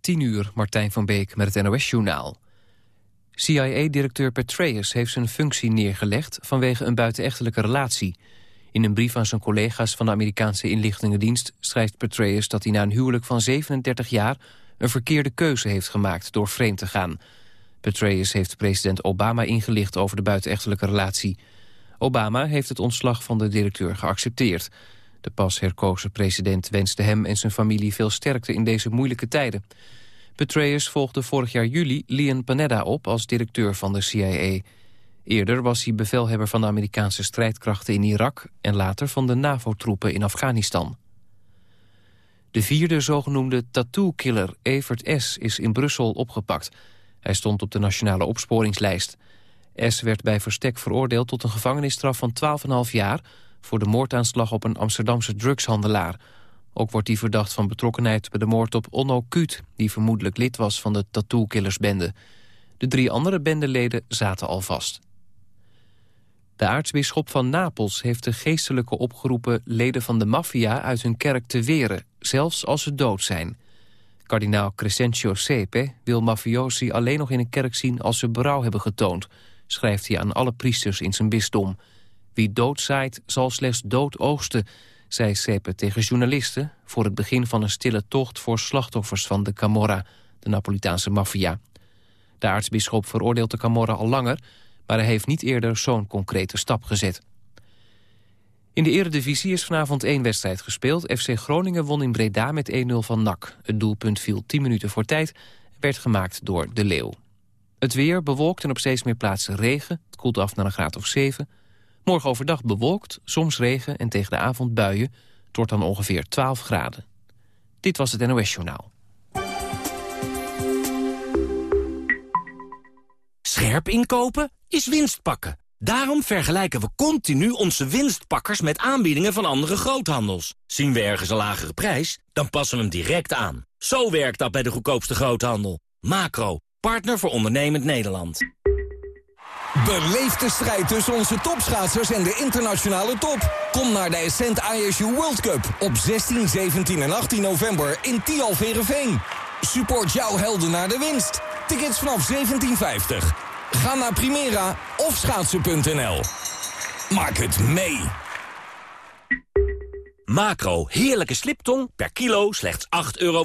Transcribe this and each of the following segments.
10 uur, Martijn van Beek met het NOS-journaal. CIA-directeur Petraeus heeft zijn functie neergelegd vanwege een buitenechtelijke relatie. In een brief aan zijn collega's van de Amerikaanse inlichtingendienst schrijft Petraeus dat hij na een huwelijk van 37 jaar een verkeerde keuze heeft gemaakt door vreemd te gaan. Petraeus heeft president Obama ingelicht over de buitenechtelijke relatie. Obama heeft het ontslag van de directeur geaccepteerd. De pas herkozen president wenste hem en zijn familie veel sterkte in deze moeilijke tijden. Petraeus volgde vorig jaar juli Leon Panetta op als directeur van de CIA. Eerder was hij bevelhebber van de Amerikaanse strijdkrachten in Irak... en later van de NAVO-troepen in Afghanistan. De vierde zogenoemde tattoo-killer Evert S. is in Brussel opgepakt. Hij stond op de nationale opsporingslijst. S. werd bij verstek veroordeeld tot een gevangenisstraf van 12,5 jaar... voor de moordaanslag op een Amsterdamse drugshandelaar. Ook wordt hij verdacht van betrokkenheid bij de moord op Onno Kuut... die vermoedelijk lid was van de tattoo-killersbende. De drie andere bendeleden zaten al vast. De aartsbisschop van Napels heeft de geestelijke opgeroepen... leden van de maffia uit hun kerk te weren, zelfs als ze dood zijn. Kardinaal Crescentio Sepe wil mafiosi alleen nog in een kerk zien... als ze berouw hebben getoond, schrijft hij aan alle priesters in zijn bisdom. Wie dood zaait, zal slechts dood oogsten, zei Sepe tegen journalisten... voor het begin van een stille tocht voor slachtoffers van de Camorra... de Napolitaanse maffia. De aartsbisschop veroordeelt de Camorra al langer maar hij heeft niet eerder zo'n concrete stap gezet. In de eredivisie is vanavond één wedstrijd gespeeld. FC Groningen won in Breda met 1-0 van NAC. Het doelpunt viel 10 minuten voor tijd en werd gemaakt door De Leeuw. Het weer bewolkt en op steeds meer plaatsen regen. Het koelt af naar een graad of 7. Morgen overdag bewolkt, soms regen en tegen de avond buien. Het dan ongeveer 12 graden. Dit was het NOS Journaal. Scherp inkopen is winst pakken. Daarom vergelijken we continu onze winstpakkers met aanbiedingen van andere groothandels. Zien we ergens een lagere prijs, dan passen we hem direct aan. Zo werkt dat bij de goedkoopste groothandel. Macro, partner voor ondernemend Nederland. Beleef de strijd tussen onze topschaatsers en de internationale top. Kom naar de Ascent ISU World Cup op 16, 17 en 18 november in Tialverenveen. Support jouw helden naar de winst. Tickets vanaf 1750. Ga naar Primera of schaatsen.nl. Maak het mee. Macro, heerlijke sliptong, per kilo slechts 8,95 euro.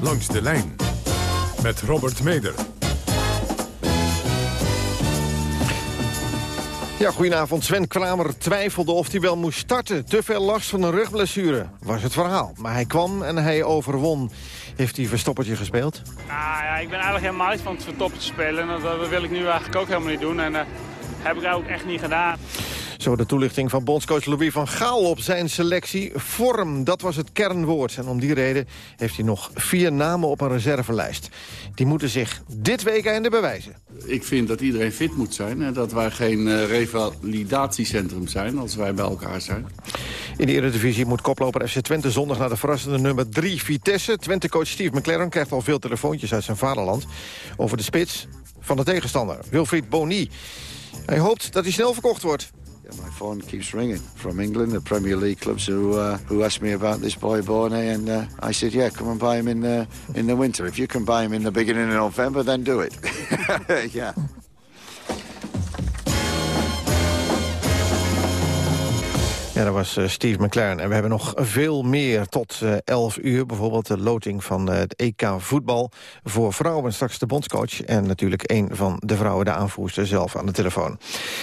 Langs de lijn met Robert Meder. Ja, goedenavond. Sven Kramer twijfelde of hij wel moest starten. Te veel last van een rugblessure, was het verhaal. Maar hij kwam en hij overwon. Heeft hij verstoppertje gespeeld? Nou ja, ik ben eigenlijk helemaal niet van het verstoppertje spelen. Dat, dat wil ik nu eigenlijk ook helemaal niet doen. En uh, heb ik ook echt niet gedaan. Zo de toelichting van bondscoach Louis van Gaal op zijn selectie. Vorm, dat was het kernwoord. En om die reden heeft hij nog vier namen op een reservelijst. Die moeten zich dit weekende bewijzen. Ik vind dat iedereen fit moet zijn en dat wij geen uh, revalidatiecentrum zijn als wij bij elkaar zijn. In de Eredivisie moet koploper FC Twente zondag naar de verrassende nummer 3 Vitesse. Twente-coach Steve McLaren krijgt al veel telefoontjes uit zijn vaderland... over de spits van de tegenstander, Wilfried Boni. Hij hoopt dat hij snel verkocht wordt. My phone keeps ringing from England, the Premier League clubs who uh, who asked me about this boy Borne, and uh, I said, yeah, come and buy him in the in the winter. If you can buy him in the beginning of November, then do it. yeah. Ja, dat was uh, Steve McLaren. En we hebben nog veel meer tot uh, 11 uur. Bijvoorbeeld de loting van uh, het EK voetbal voor vrouwen. Straks de bondscoach en natuurlijk een van de vrouwen, de aanvoerster zelf aan de telefoon.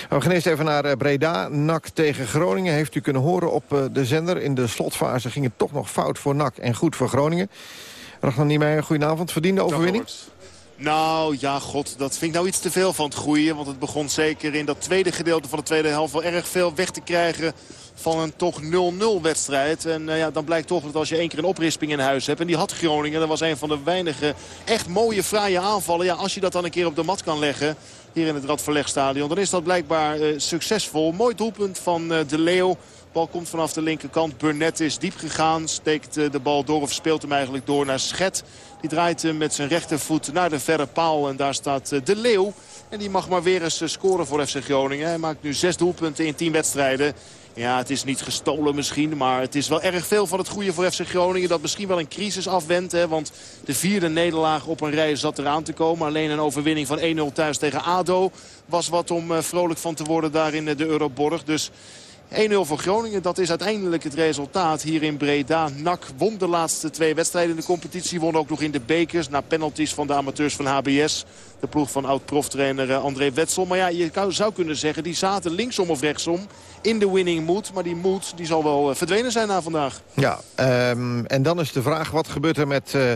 We gaan eerst even naar Breda. NAC tegen Groningen heeft u kunnen horen op de zender. In de slotfase ging het toch nog fout voor NAC en goed voor Groningen. Ragnar Niemeyer, goedenavond. Verdiende overwinning? Nou, ja, god, dat vind ik nou iets te veel van het groeien. Want het begon zeker in dat tweede gedeelte van de tweede helft wel erg veel weg te krijgen van een toch 0-0 wedstrijd. En uh, ja, dan blijkt toch dat als je één keer een oprisping in huis hebt... en die had Groningen, dat was een van de weinige echt mooie, fraaie aanvallen. Ja, als je dat dan een keer op de mat kan leggen hier in het Radverlegstadion... dan is dat blijkbaar uh, succesvol. Mooi doelpunt van uh, De Leeuw. Bal komt vanaf de linkerkant. Burnett is diep gegaan. Steekt de bal door of speelt hem eigenlijk door naar Schet. Die draait met zijn rechtervoet naar de verre paal. En daar staat De Leeuw. En die mag maar weer eens scoren voor FC Groningen. Hij maakt nu zes doelpunten in tien wedstrijden. Ja, het is niet gestolen misschien, maar het is wel erg veel van het goede voor FC Groningen. Dat misschien wel een crisis afwendt, hè, want de vierde nederlaag op een rij zat eraan te komen. Alleen een overwinning van 1-0 thuis tegen ADO was wat om vrolijk van te worden daar in de Euroborg. Dus 1-0 voor Groningen, dat is uiteindelijk het resultaat hier in Breda. NAC won de laatste twee wedstrijden in de competitie. Won ook nog in de bekers na penalties van de amateurs van HBS. De ploeg van oud-proftrainer eh, André Wetsel. Maar ja, je zou kunnen zeggen, die zaten linksom of rechtsom in de winning mood. Maar die mood die zal wel eh, verdwenen zijn na vandaag. Ja, um, en dan is de vraag, wat gebeurt er met uh,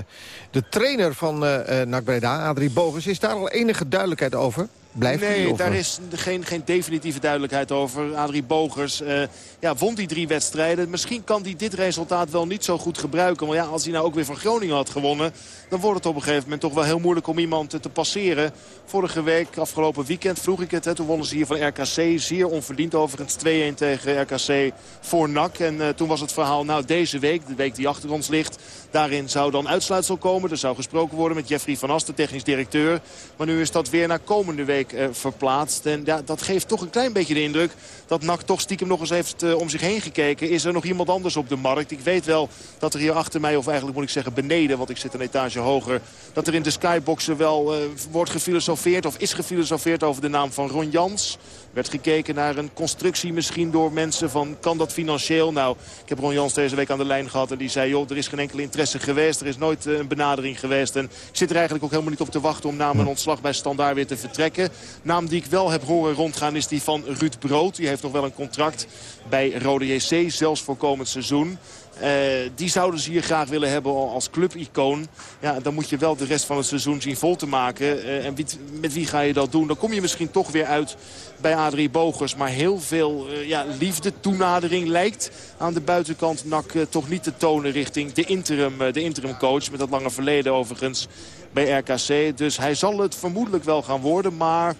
de trainer van uh, NAC Breda, Adrie Bogus? Is daar al enige duidelijkheid over? Blijft nee, daar is geen, geen definitieve duidelijkheid over. Adrie Bogers uh, ja, won die drie wedstrijden. Misschien kan hij dit resultaat wel niet zo goed gebruiken. Maar ja, als hij nou ook weer van Groningen had gewonnen... dan wordt het op een gegeven moment toch wel heel moeilijk om iemand te passeren. Vorige week, afgelopen weekend, vroeg ik het. Hè, toen wonnen ze hier van RKC. Zeer onverdiend overigens 2-1 tegen RKC voor NAC. En uh, toen was het verhaal, nou deze week, de week die achter ons ligt... daarin zou dan uitsluitsel komen. Er zou gesproken worden met Jeffrey van Ast, de technisch directeur. Maar nu is dat weer naar komende week uh, verplaatst. En ja, dat geeft toch een klein beetje de indruk dat NAC toch stiekem nog eens heeft uh, om zich heen gekeken. Is er nog iemand anders op de markt? Ik weet wel dat er hier achter mij, of eigenlijk moet ik zeggen beneden... want ik zit een etage hoger, dat er in de skyboxen wel uh, wordt gefilosofeerd... of is gefilosofeerd over de naam van Ron Jans werd gekeken naar een constructie misschien door mensen van kan dat financieel? Nou, ik heb Ron Jans deze week aan de lijn gehad en die zei... joh, er is geen enkele interesse geweest, er is nooit uh, een benadering geweest. En ik zit er eigenlijk ook helemaal niet op te wachten om na mijn ontslag bij Standaard weer te vertrekken. Naam die ik wel heb horen rondgaan is die van Ruud Brood. Die heeft nog wel een contract bij Rode JC, zelfs voor komend seizoen. Uh, die zouden ze hier graag willen hebben als clubicoon. Ja, dan moet je wel de rest van het seizoen zien vol te maken. Uh, en met wie ga je dat doen? Dan kom je misschien toch weer uit bij Adrie Bogers. Maar heel veel uh, ja, liefde, toenadering lijkt aan de buitenkant NAC toch niet te tonen richting de interim, de interim coach. Met dat lange verleden overigens bij RKC. Dus hij zal het vermoedelijk wel gaan worden. Maar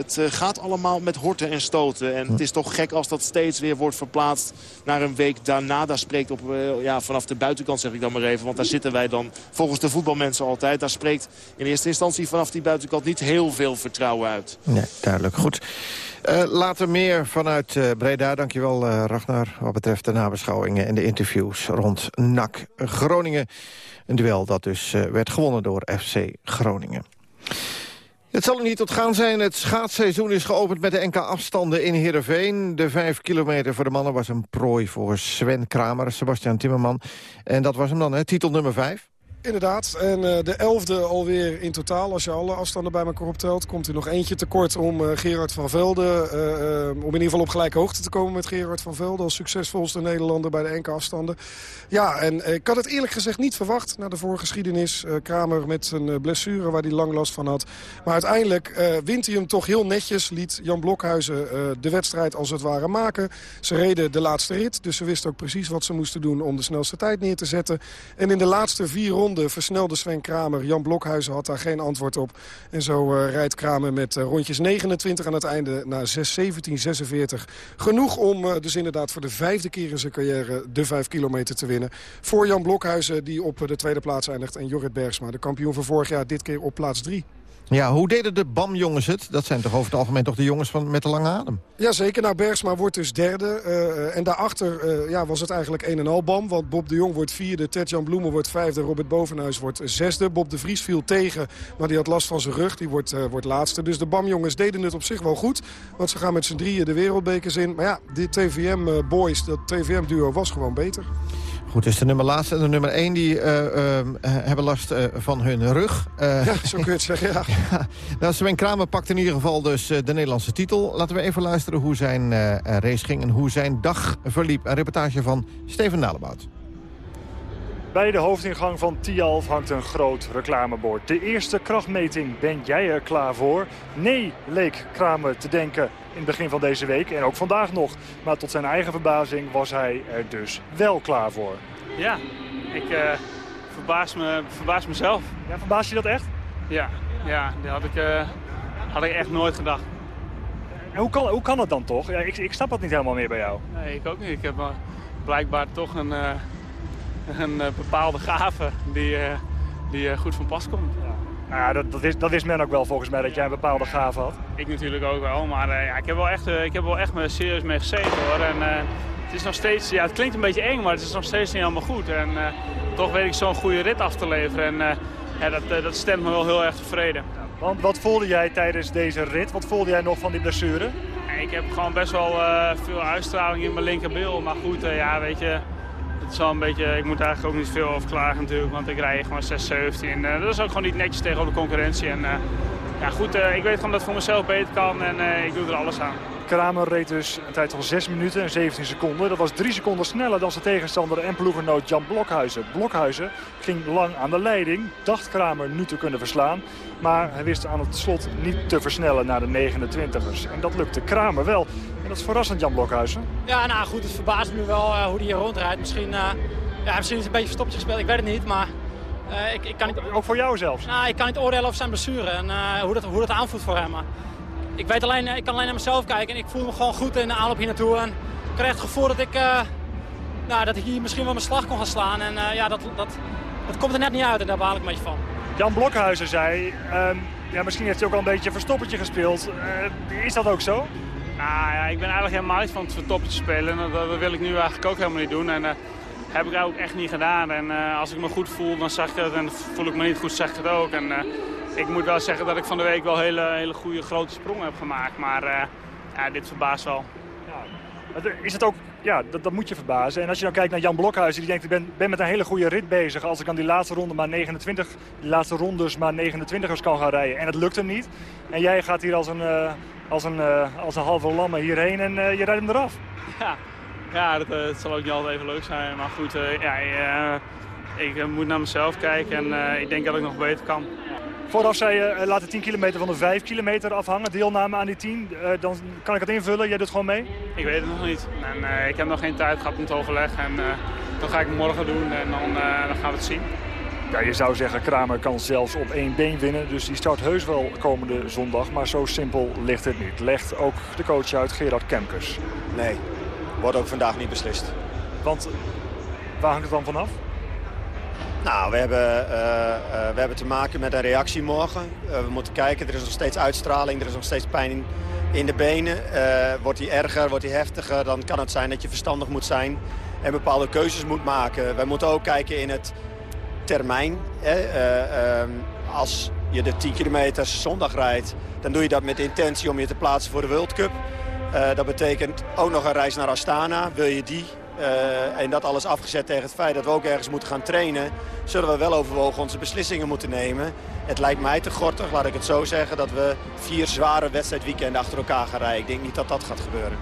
het uh, gaat allemaal met horten en stoten. En het is toch gek als dat steeds weer wordt verplaatst naar een week daarna. Daar spreekt op, uh, ja, vanaf de buitenkant zeg ik dan maar even. Want daar zitten wij dan volgens de voetbalmensen altijd. Daar spreekt in eerste instantie vanaf die buitenkant niet heel veel vertrouwen uit. Nee, duidelijk. Goed. Uh, later meer vanuit uh, Breda. Dankjewel uh, Ragnar wat betreft de nabeschouwingen en de interviews rond NAC Groningen. Een duel dat dus werd gewonnen door FC Groningen. Het zal er niet tot gaan zijn. Het schaatsseizoen is geopend met de NK-afstanden in Heerenveen. De vijf kilometer voor de mannen was een prooi voor Sven Kramer, Sebastian Timmerman. En dat was hem dan, hè? titel nummer vijf. Inderdaad, en uh, de elfde alweer in totaal. Als je alle afstanden bij elkaar optelt, komt er nog eentje tekort om uh, Gerard van Velde. Uh, om in ieder geval op gelijke hoogte te komen met Gerard van Velde... als succesvolste Nederlander bij de enkele afstanden. Ja, en ik had het eerlijk gezegd niet verwacht na de voorgeschiedenis. Kramer met een blessure waar hij lang last van had. Maar uiteindelijk wint hij hem toch heel netjes. Liet Jan Blokhuizen de wedstrijd als het ware maken. Ze reden de laatste rit, dus ze wisten ook precies wat ze moesten doen... om de snelste tijd neer te zetten. En in de laatste vier ronden versnelde Sven Kramer. Jan Blokhuizen had daar geen antwoord op. En zo uh, rijdt Kramer met uh, rondjes 29 aan het einde naar 6.17.46. Genoeg om uh, dus inderdaad voor de vijfde keer in zijn carrière de vijf kilometer te winnen. Voor Jan Blokhuizen die op de tweede plaats eindigt. En Jorrit Bergsma, de kampioen van vorig jaar, dit keer op plaats 3. Ja, hoe deden de BAM-jongens het? Dat zijn toch over het algemeen toch de jongens van, met de lange adem? Jazeker, nou Bergsma wordt dus derde. Uh, en daarachter uh, ja, was het eigenlijk een en al BAM. Want Bob de Jong wordt vierde, Ted-Jan Bloemen wordt vijfde... Robert Bovenhuis wordt zesde. Bob de Vries viel tegen, maar die had last van zijn rug. Die wordt, uh, wordt laatste. Dus de BAM-jongens deden het op zich wel goed. Want ze gaan met z'n drieën de wereldbekers in. Maar ja, die TVM-boys, dat TVM-duo was gewoon beter. Goed, dus de nummer laatste en de nummer 1 die uh, uh, hebben last uh, van hun rug. ja, zo kun je het zeggen, ja. ja. Nou, Sven Kramer pakt in ieder geval dus de Nederlandse titel. Laten we even luisteren hoe zijn race ging en hoe zijn dag verliep. Een reportage van Steven Dalebout. Bij de hoofdingang van Tialf hangt een groot reclamebord. De eerste krachtmeting, ben jij er klaar voor? Nee, leek Kramer te denken in het begin van deze week en ook vandaag nog. Maar tot zijn eigen verbazing was hij er dus wel klaar voor. Ja, ik uh, verbaas, me, verbaas mezelf. Ja, verbaas je dat echt? Ja, ja dat had ik, uh, had ik echt nooit gedacht. En hoe kan, hoe kan dat dan toch? Ja, ik, ik snap dat niet helemaal meer bij jou. Nee, ik ook niet. Ik heb blijkbaar toch een... Een eh, bepaalde gave die, eh, die eh, goed van pas komt. Ja. Nou ja, dat, dat, is, dat wist men ook wel volgens mij, dat jij een bepaalde gave had. Ik natuurlijk ook wel, maar ja, ik, heb wel echt, ik heb wel echt me serieus mee gezeten hoor. En, het is nog steeds, ja, het klinkt een beetje eng, maar het is nog steeds niet helemaal goed. En toch weet ik zo'n goede rit af te leveren. En ja, dat, dat stemt me wel heel erg tevreden. want wat voelde jij tijdens deze rit? Wat voelde jij nog van die blessure? Ik heb gewoon best wel veel uitstraling in mijn linkerbil. Maar goed, ja, weet je, het een beetje, ik moet eigenlijk ook niet veel over klagen natuurlijk, want ik rij gewoon 6,17. En uh, dat is ook gewoon niet netjes tegen de concurrentie. En uh, ja, goed, uh, ik weet gewoon dat het voor mezelf beter kan en ik doe er alles aan. Kramer reed dus een tijd van 6 minuten en 17 seconden. Dat was 3 seconden sneller dan zijn tegenstander en ploeggenoot Jan Blokhuizen. Blokhuizen ging lang aan de leiding, dacht Kramer nu te kunnen verslaan. Maar hij wist aan het slot niet te versnellen naar de 29ers. En dat lukte Kramer wel. En dat is verrassend, Jan Blokhuizen. Ja, nou goed, het verbaast me wel uh, hoe hij hier rondrijdt. Misschien, uh, ja, misschien is het een beetje verstoppertje gespeeld, ik weet het niet. Maar uh, ik, ik, kan niet... Ook voor jou zelfs? Nou, ik kan niet oordelen over zijn blessure en hoe, dat, hoe dat aanvoelt voor hem. Ik, weet alleen, ik kan alleen naar mezelf kijken en ik voel me gewoon goed in de aanloop hier naartoe. En ik krijg het gevoel dat ik, nou, dat ik hier misschien wel mijn slag kon gaan slaan. En ja, dat, dat, dat komt er net niet uit en daar baal ik een beetje van. Jan Blokhuizen zei, um, ja, misschien heeft hij ook al een beetje een verstoppertje gespeeld. Uh, is dat ook zo? Nou ja, ik ben eigenlijk helemaal niet van het verstoppertje spelen. Dat, dat, wil ik nu eigenlijk ook helemaal niet doen. En uh, heb ik ook echt niet gedaan. En uh, als ik me goed voel, dan zeg ik het. En voel ik me niet goed, zeg ik het ook. En ik moet wel zeggen dat ik van de week wel hele, hele goede grote sprongen heb gemaakt. Maar ja, dit verbaast wel. Ja. Is het ook ja, dat, dat moet je verbazen. En als je dan kijkt naar Jan Blokhuizen, die denkt, ik ben, ben met een hele goede rit bezig. Als ik aan die laatste ronde maar 29, die laatste rondes maar 29ers kan gaan rijden. En het lukt hem niet. En jij gaat hier als een, uh, als een, uh, als een halve lamme hierheen en je rijdt hem eraf. Ja, ja dat, zal ook niet altijd even leuk zijn. Maar goed, ja, ik moet naar mezelf kijken en ik denk dat ik nog beter kan. Vooraf zei je, uh, laat de 10 kilometer van de 5 kilometer afhangen. Deelname aan die 10. Uh, dan kan ik het invullen. Jij doet gewoon mee? Ik weet het nog niet. En, uh, ik heb nog geen tijd gehad om te overleggen. En dat ga ik morgen doen en dan, dan gaan we het zien. Ja, je zou zeggen, Kramer kan zelfs op één been winnen. Dus die start heus wel komende zondag. Maar zo simpel ligt het niet. Legt ook de coach uit, Gerard Kemkers. Nee, wordt ook vandaag niet beslist. Want waar hangt het dan vanaf? Nou, we hebben, uh, uh, we hebben te maken met een reactie morgen. Uh, we moeten kijken, er is nog steeds uitstraling, er is nog steeds pijn in, in de benen. wordt die erger, wordt die heftiger, dan kan het zijn dat je verstandig moet zijn en bepaalde keuzes moet maken. Wij moeten ook kijken in het termijn. Ehm, als je de 10 kilometer zondag rijdt, dan doe je dat met de intentie om je te plaatsen voor de World Cup. dat betekent ook nog een reis naar Astana. Wil je die uh, en dat alles afgezet tegen het feit dat we ook ergens moeten gaan trainen... zullen we wel overwogen onze beslissingen moeten nemen. Het lijkt mij te gortig, laat ik het zo zeggen... dat we vier zware wedstrijdweekenden achter elkaar gaan rijden. Ik denk niet dat dat gaat gebeuren.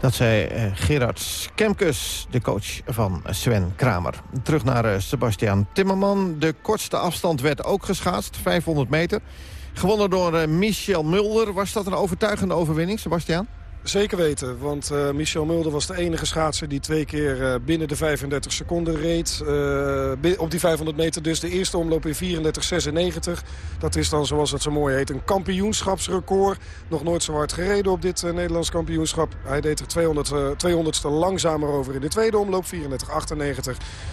Dat zei uh, Gerard Kemkes, de coach van Sven Kramer. Terug naar uh, Sebastian Timmerman. De kortste afstand werd ook geschaatst, 500 meter. Gewonnen door Michel Mulder. Was dat een overtuigende overwinning, Sebastian? Zeker weten, want uh, Michel Mulder was de enige schaatser die twee keer uh, binnen de 35 seconden reed. Uh, op die 500 meter dus de eerste omloop in 34,96. Dat is dan, zoals het zo mooi heet, een kampioenschapsrecord. Nog nooit zo hard gereden op dit Nederlands kampioenschap. Hij deed er 200, 200ste langzamer over in de tweede omloop, 34,98.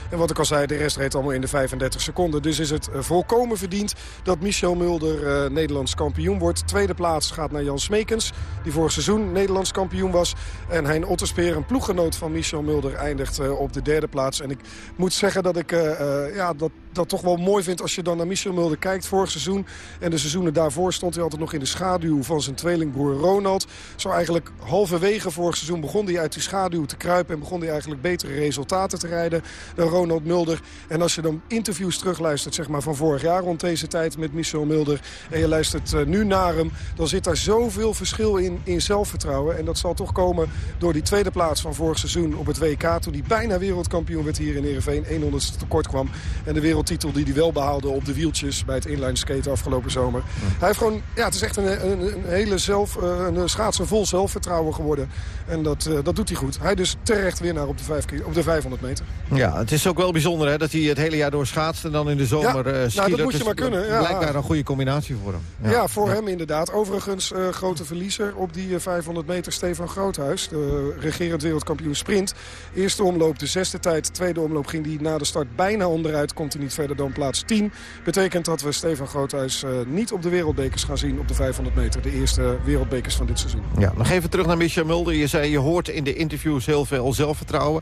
En wat ik al zei, de rest reed allemaal in de 35 seconden. Dus is het volkomen verdiend dat Michel Mulder Nederlands kampioen wordt. Tweede plaats gaat naar Jan Smekens, die vorig seizoen Nederlands kampioen was. En Hein Otterspeer, een ploeggenoot van Michel Mulder, eindigt uh, op de derde plaats. En ik moet zeggen dat ik, uh, ja, dat, dat toch wel mooi vind als je dan naar Michel Mulder kijkt. Vorig seizoen en de seizoenen daarvoor stond hij altijd nog in de schaduw van zijn tweelingbroer Ronald. Zo eigenlijk halverwege vorig seizoen begon hij uit die schaduw te kruipen... en begon hij eigenlijk betere resultaten te rijden dan Ronald Mulder. En als je dan interviews terugluistert zeg maar, van vorig jaar rond deze tijd met Michel Mulder... en je luistert uh, nu naar hem, dan zit daar zoveel verschil in, in zelfvertrouwen. En dat zal toch komen door die tweede plaats van vorig seizoen op het WK... toen hij bijna wereldkampioen werd hier in Ereveen, 100 tekort kwam. En de wereldtitel die hij wel behaalde op de wieltjes bij het inline skate afgelopen zomer. Hij heeft gewoon, ja, het is echt een, een, een hele zelf, uh, een schaatser vol zelfvertrouwen geworden. En dat, uh, dat doet hij goed. Hij dus terecht winnaar op de, vijf, op de 500 meter. Ja, het is ook wel bijzonder hè, dat hij het hele jaar door schaatst en dan in de zomer ja, uh, nou, dat moet je maar kunnen. Ja. Blijkbaar een goede combinatie voor hem. Ja, ja voor hem inderdaad. Overigens uh, grote verliezer op die 500 meter Stefan Groothuis. De regerend wereldkampioen sprint. Eerste omloop de zesde tijd. Tweede omloop ging hij na de start bijna onderuit. Komt hij niet verder dan plaats 10. Betekent dat we Stefan Groothuis uh, niet op de wereldbekers gaan zien op de 500 meter. De eerste wereldbekers van dit seizoen. Ja, nog even terug naar Michel Mulder. Je zei je hoort in de interviews heel veel zelfvertrouwen.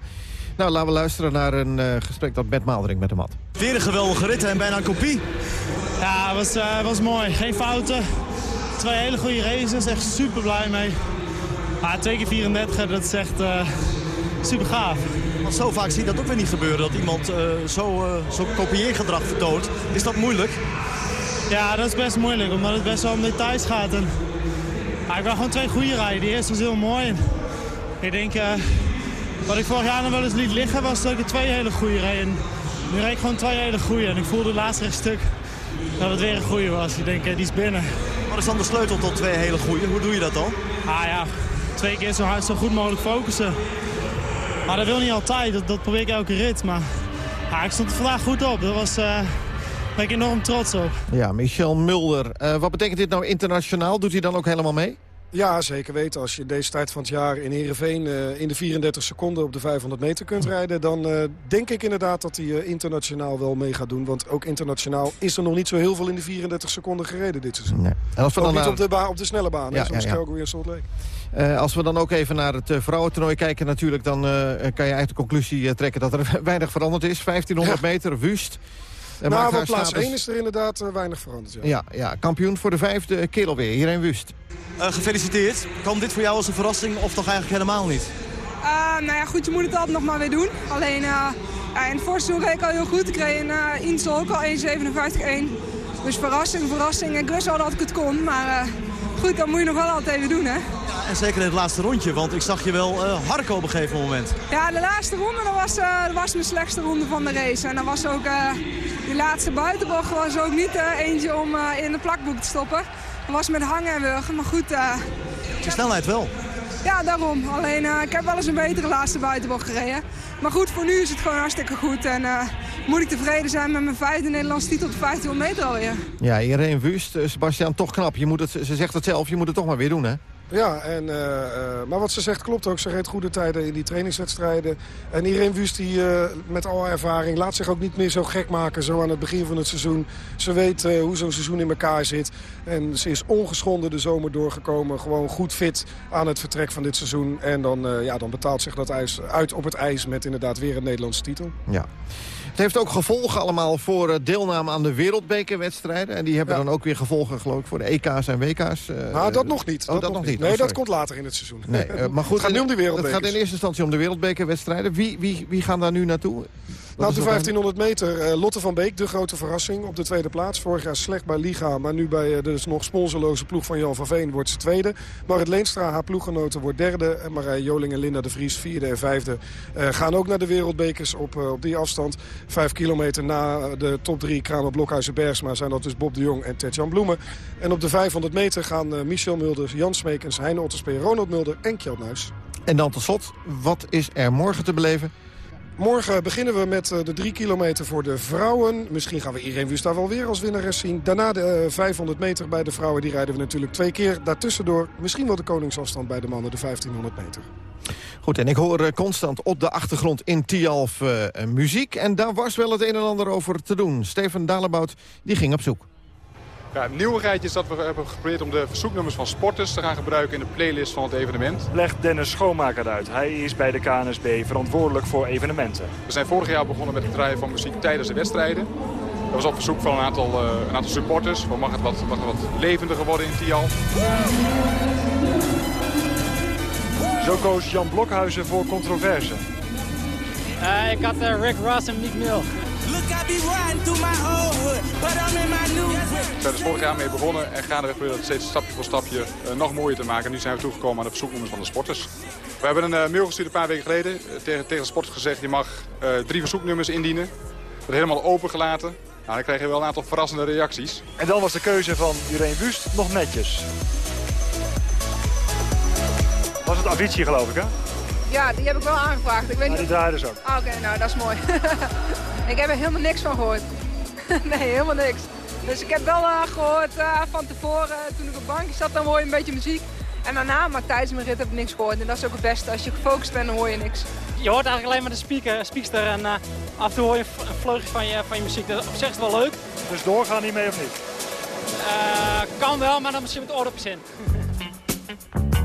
Nou, laten we luisteren naar een uh, gesprek dat Bert Maaldering met hem had. Weer een geweldige rit en bijna een kopie. Ja, het was, uh, was mooi. Geen fouten. Twee hele goede races. Echt super blij mee. Ah, twee keer 34, dat is echt uh, super gaaf. Want zo vaak zie je dat ook weer niet gebeuren. Dat iemand uh, zo, uh, zo kopieergedrag vertoont. Is dat moeilijk? Ja, dat is best moeilijk. Omdat het best wel om details gaat. En, ik wil gewoon twee goede rijden. Die eerste was heel mooi. En, ik denk... Wat ik vorig jaar nog wel eens liet liggen was dat ik er twee hele goede reed. En nu reed ik gewoon twee hele goede. En ik voelde het laatste stuk dat het weer een goede was. Ik denk, die is binnen. Wat is dan de sleutel tot twee hele goede? Hoe doe je dat dan? Ah ja, twee keer zo hard, zo goed mogelijk focussen. Maar dat wil niet altijd, dat, dat probeer ik elke rit. Maar ja, ik stond er vandaag goed op. Daar was, uh, ben ik enorm trots op. Ja, Michel Mulder. Uh, wat betekent dit nou internationaal? Doet hij dan ook helemaal mee? Ja, zeker weten. Als je deze tijd van het jaar in Heerenveen uh, in de 34 seconden op de 500 meter kunt rijden... dan uh, denk ik inderdaad dat hij uh, internationaal wel mee gaat doen. Want ook internationaal is er nog niet zo heel veel in de 34 seconden gereden dit seizoen. Nee. En als we dan niet op, de op de snelle baan, ja, zoals ja, ja. Calgary en Salt Lake. Uh, als we dan ook even naar het uh, vrouwentoernooi kijken natuurlijk... dan uh, kan je eigenlijk de conclusie trekken dat er weinig veranderd is. 1500 ja. meter, Wust. Uh, nou, op plaats 1 is er inderdaad weinig veranderd. Ja. Ja, ja, kampioen voor de vijfde keer alweer. Hierheen Wust. gefeliciteerd. Kwam dit voor jou als een verrassing of toch eigenlijk helemaal niet? nou ja, goed, je moet het altijd nog maar weer doen. Alleen, ja, in het reed ik al heel goed. Ik reed in uh, Insel ook al 1.57.1. Dus verrassing, verrassing. Ik wist wel dat ik het kon, maar goed, dat moet je nog wel altijd even doen, hè. Ja, en zeker in het laatste rondje, want ik zag je wel uh, harken op een gegeven moment. Ja, de laatste ronde dat was, uh, dat was mijn slechtste ronde van de race. En dat was ook, uh, die laatste buitenbocht was ook niet eentje om in het plakboek te stoppen. Dat was met hangen en wurgen, maar goed... de snelheid wel. Ja, daarom. Alleen, ik heb wel eens een betere laatste buitenbocht gereden. Maar goed, voor nu is het gewoon hartstikke goed. En moet ik tevreden zijn met mijn vijfde Nederlandse titel op de 1500 meter alweer. Ja, Irene Wust, Sebastian, toch knap. Je moet het, ze zegt het zelf, je moet het toch maar weer doen, hè? Ja, en, uh, uh, maar wat ze zegt klopt ook. Ze reed goede tijden in die trainingswedstrijden. En Irene Wust, die, uh, met alle ervaring, laat zich ook niet meer zo gek maken... zo aan het begin van het seizoen. Ze weet hoe zo'n seizoen in elkaar zit. En ze is ongeschonden de zomer doorgekomen. Gewoon goed fit aan het vertrek van dit seizoen. En dan, ja, dan betaalt zich dat ijs uit op het ijs met inderdaad weer een Nederlandse titel. Ja. Het heeft ook gevolgen allemaal voor deelname aan de wereldbekerwedstrijden. En die hebben ja. dan ook weer gevolgen, geloof ik, voor de EK's en WK's. Uh, nou, dat nog niet. Oh, dat, dat nog niet. Nee, oh, dat komt later in het seizoen. Nee, uh, maar goed, het gaat nu om de wereldbekers. Het gaat in eerste instantie om de wereldbekerwedstrijden. Wie, wie, wie gaan daar nu naartoe? Nou, op de 1500 meter, uh, Lotte van Beek, de grote verrassing op de tweede plaats. Vorig jaar slecht bij Liga, maar nu bij de dus nog sponsorloze ploeg van Jan van Veen wordt ze tweede. Marit Leenstra, haar ploeggenoten, wordt derde. En Marije Joling en Linda de Vries, vierde en vijfde, uh, gaan ook naar de wereldbekers op, op die afstand. Vijf kilometer na de top drie Kramer Blokhuizen Bergsma zijn dat dus Bob de Jong en Ted-Jan Bloemen. En op de 500 meter gaan Michel Mulder, Jan Smeekens, Heine Otterspeer, Ronald Mulder en Kjeld Nuis. En dan tot slot, wat is er morgen te beleven? Morgen beginnen we met de 3 kilometer voor de vrouwen. Misschien gaan we Irene Wust daar wel weer als winnares zien. Daarna de 500 meter bij de vrouwen. Die rijden we natuurlijk twee keer. Daartussendoor misschien wel de koningsafstand bij de mannen, de 1500 meter. Goed, en ik hoor constant op de achtergrond in Tialf muziek. En daar was wel het een en ander over te doen. Steven Dalebout die ging op zoek. Ja, nieuwigheid is dat we hebben geprobeerd om de verzoeknummers van sporters te gaan gebruiken in de playlist van het evenement. Legt Dennis Schoonmaker uit. Hij is bij de KNSB verantwoordelijk voor evenementen. We zijn vorig jaar begonnen met het draaien van muziek tijdens de wedstrijden. was op verzoek van een aantal, uh, een aantal supporters. Mag het wat, mag het wat levendiger worden in Tial. Zo koos Jan Blokhuizen voor controverse. Uh, ik had uh, Rick Ross en Meek Mill. We zijn er vorig jaar mee begonnen en gaan er proberen het steeds stapje voor stapje uh, nog mooier te maken. Nu zijn we toegekomen aan de verzoeknummers van de sporters. We hebben een uh, mail gestuurd een paar weken geleden. tegen, tegen de sporters gezegd, je mag drie verzoeknummers indienen. Dat helemaal opengelaten. Nou, dan kreeg je wel een aantal verrassende reacties. En dan was de keuze van Irene Wust nog netjes. Was het Avicii geloof ik hè? Ja, die heb ik wel aangevraagd. Ik weet niet die draaien dus ook. Ah, Oké, nou dat is mooi. ik heb er helemaal niks van gehoord. nee, helemaal niks. Dus ik heb wel uh, gehoord uh, van tevoren, toen ik op de bank zat, dan hoor je een beetje muziek. En daarna, maar tijdens mijn rit heb ik niks gehoord. En dat is ook het beste. Als je gefocust bent, dan hoor je niks. Je hoort eigenlijk alleen maar de speaker, speakster en uh, af en toe hoor je een vleugje van je, van je muziek. Dat op zich is het wel leuk. Dus doorgaan niet mee of niet? kan wel, maar dan misschien met oordopjes in.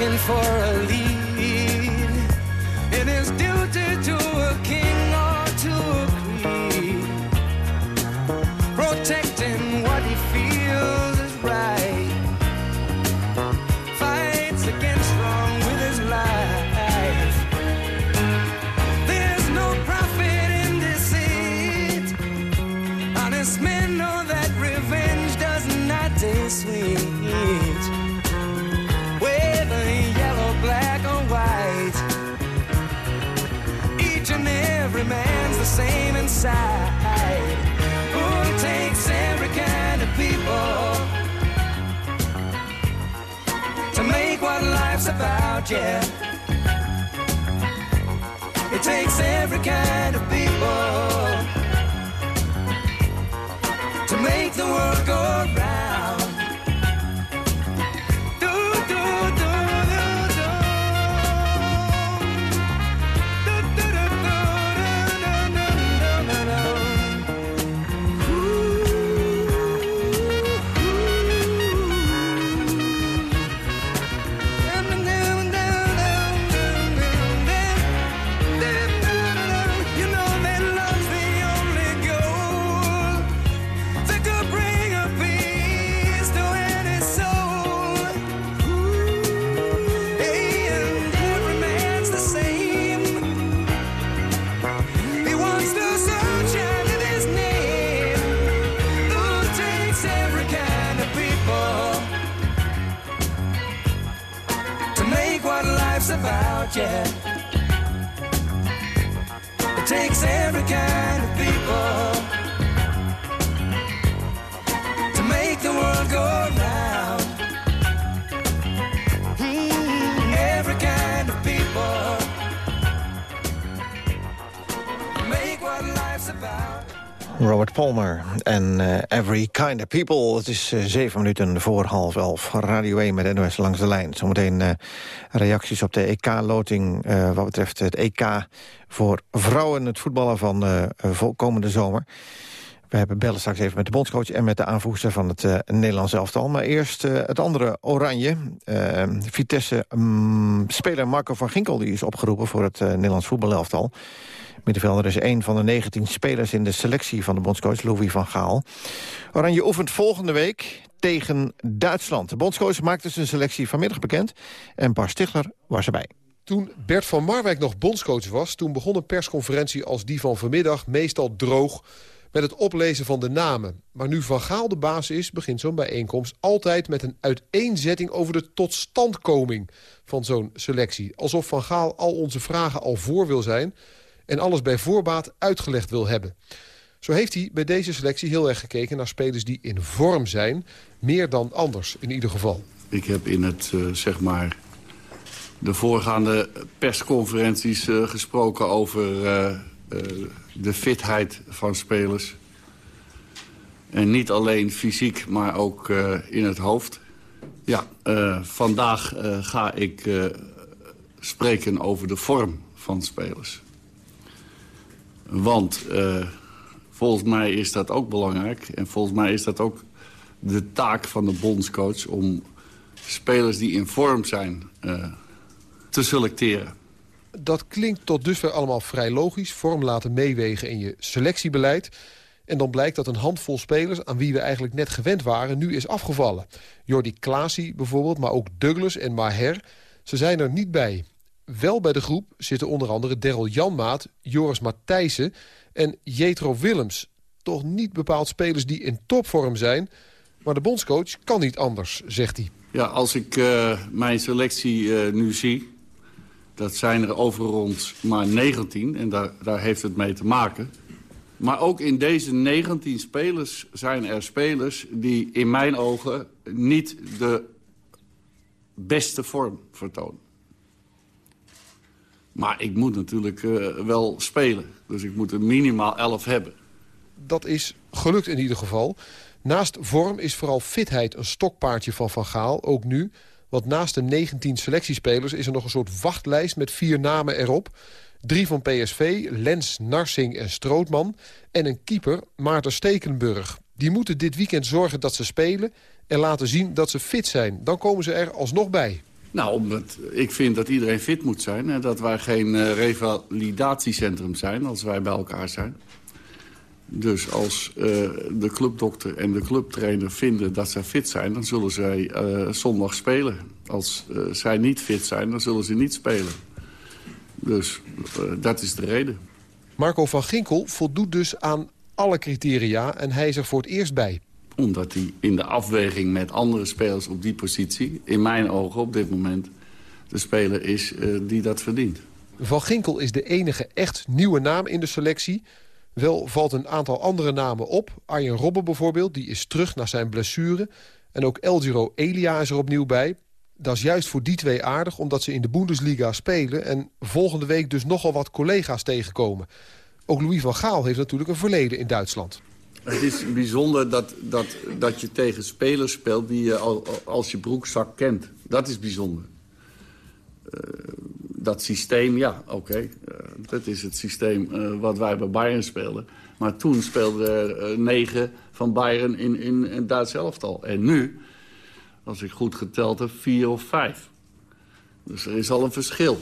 Looking for a lead yeah. It takes every kind Palmer en eh, Every Kind of People. Het is eh, zeven minuten voor half elf. Radio 1 met NOS langs de lijn. Zometeen eh, reacties op de EK-loting wat betreft het EK voor vrouwen. Het voetballen van komende zomer. We hebben bellen straks even met de bondscoach en met de aanvoerster van het eh, Nederlands elftal. Maar eerst het andere oranje. Eh, Vitesse mm, Marco van Ginkel die is opgeroepen voor het Nederlands voetbalelftal. Middenvelder is een van de 19 spelers in de selectie van de bondscoach Louis van Gaal. Oranje oefent volgende week tegen Duitsland. De bondscoach maakte zijn selectie vanmiddag bekend en Bar Stigler was erbij. Toen Bert van Marwijk nog bondscoach was... toen begon een persconferentie als die van vanmiddag meestal droog... met het oplezen van de namen. Maar nu Van Gaal de baas is, begint zo'n bijeenkomst altijd met een uiteenzetting over de totstandkoming van zo'n selectie. Alsof Van Gaal al onze vragen al voor wil zijn en alles bij voorbaat uitgelegd wil hebben. Zo heeft hij bij deze selectie heel erg gekeken naar spelers die in vorm zijn. Meer dan anders in ieder geval. Ik heb in het, uh, zeg maar, de voorgaande persconferenties uh, gesproken over uh, de fitheid van spelers. En niet alleen fysiek, maar ook in het hoofd. Ja, vandaag ga ik spreken over de vorm van spelers. Want volgens mij is dat ook belangrijk. En volgens mij is dat ook de taak van de bondscoach... om spelers die in vorm zijn uh, te selecteren. Dat klinkt tot dusver allemaal vrij logisch. Vorm laten meewegen in je selectiebeleid. En dan blijkt dat een handvol spelers aan wie we eigenlijk net gewend waren... nu is afgevallen. Jordi Klaasie bijvoorbeeld, maar ook Douglas en Maher. Ze zijn er niet bij. Wel bij de groep zitten onder andere Daryl Janmaat, Joris Matthijssen en Jetro Willems. Toch niet bepaald spelers die in topvorm zijn... maar de bondscoach kan niet anders, zegt hij. Ja, als ik uh, mijn selectie uh, nu zie... dat zijn er overrond maar 19 en daar, daar heeft het mee te maken... Maar ook in deze 19 spelers zijn er spelers die in mijn ogen niet de beste vorm vertonen. Maar ik moet natuurlijk uh, wel spelen. Dus ik moet er minimaal 11 hebben. Dat is gelukt in ieder geval. Naast vorm is vooral fitheid een stokpaardje van Van Gaal, ook nu. Want naast de 19 selectiespelers is er nog een soort wachtlijst met vier namen erop. Drie van PSV, Lens, Narsing en Strootman. En een keeper, Maarten Stekenburg. Die moeten dit weekend zorgen dat ze spelen en laten zien dat ze fit zijn. Dan komen ze er alsnog bij. Nou, omdat ik vind dat iedereen fit moet zijn. En dat wij geen uh, revalidatiecentrum zijn als wij bij elkaar zijn. Dus als uh, de clubdokter en de clubtrainer vinden dat zij fit zijn... dan zullen zij uh, zondag spelen. Als zij niet fit zijn, dan zullen ze niet spelen. Dus dat is de reden. Marco van Ginkel voldoet dus aan alle criteria... en hij is er voor het eerst bij omdat hij in de afweging met andere spelers op die positie... in mijn ogen op dit moment de speler is uh, die dat verdient. Van Ginkel is de enige echt nieuwe naam in de selectie. Wel valt een aantal andere namen op. Arjen Robben bijvoorbeeld, die is terug naar zijn blessure. En ook Eldiro Elia is er opnieuw bij. Dat is juist voor die twee aardig, omdat ze in de Bundesliga spelen... en volgende week dus nogal wat collega's tegenkomen. Ook Louis van Gaal heeft natuurlijk een verleden in Duitsland. Het is bijzonder dat, dat, dat je tegen spelers speelt die je al, als je broekzak kent. Dat is bijzonder. Uh, dat systeem, ja, oké. Uh, dat is het systeem uh, wat wij bij Bayern speelden. Maar toen speelden er negen van Bayern in, in, in het Duits elftal. En nu, als ik goed geteld heb, vier of vijf. Dus er is al een verschil.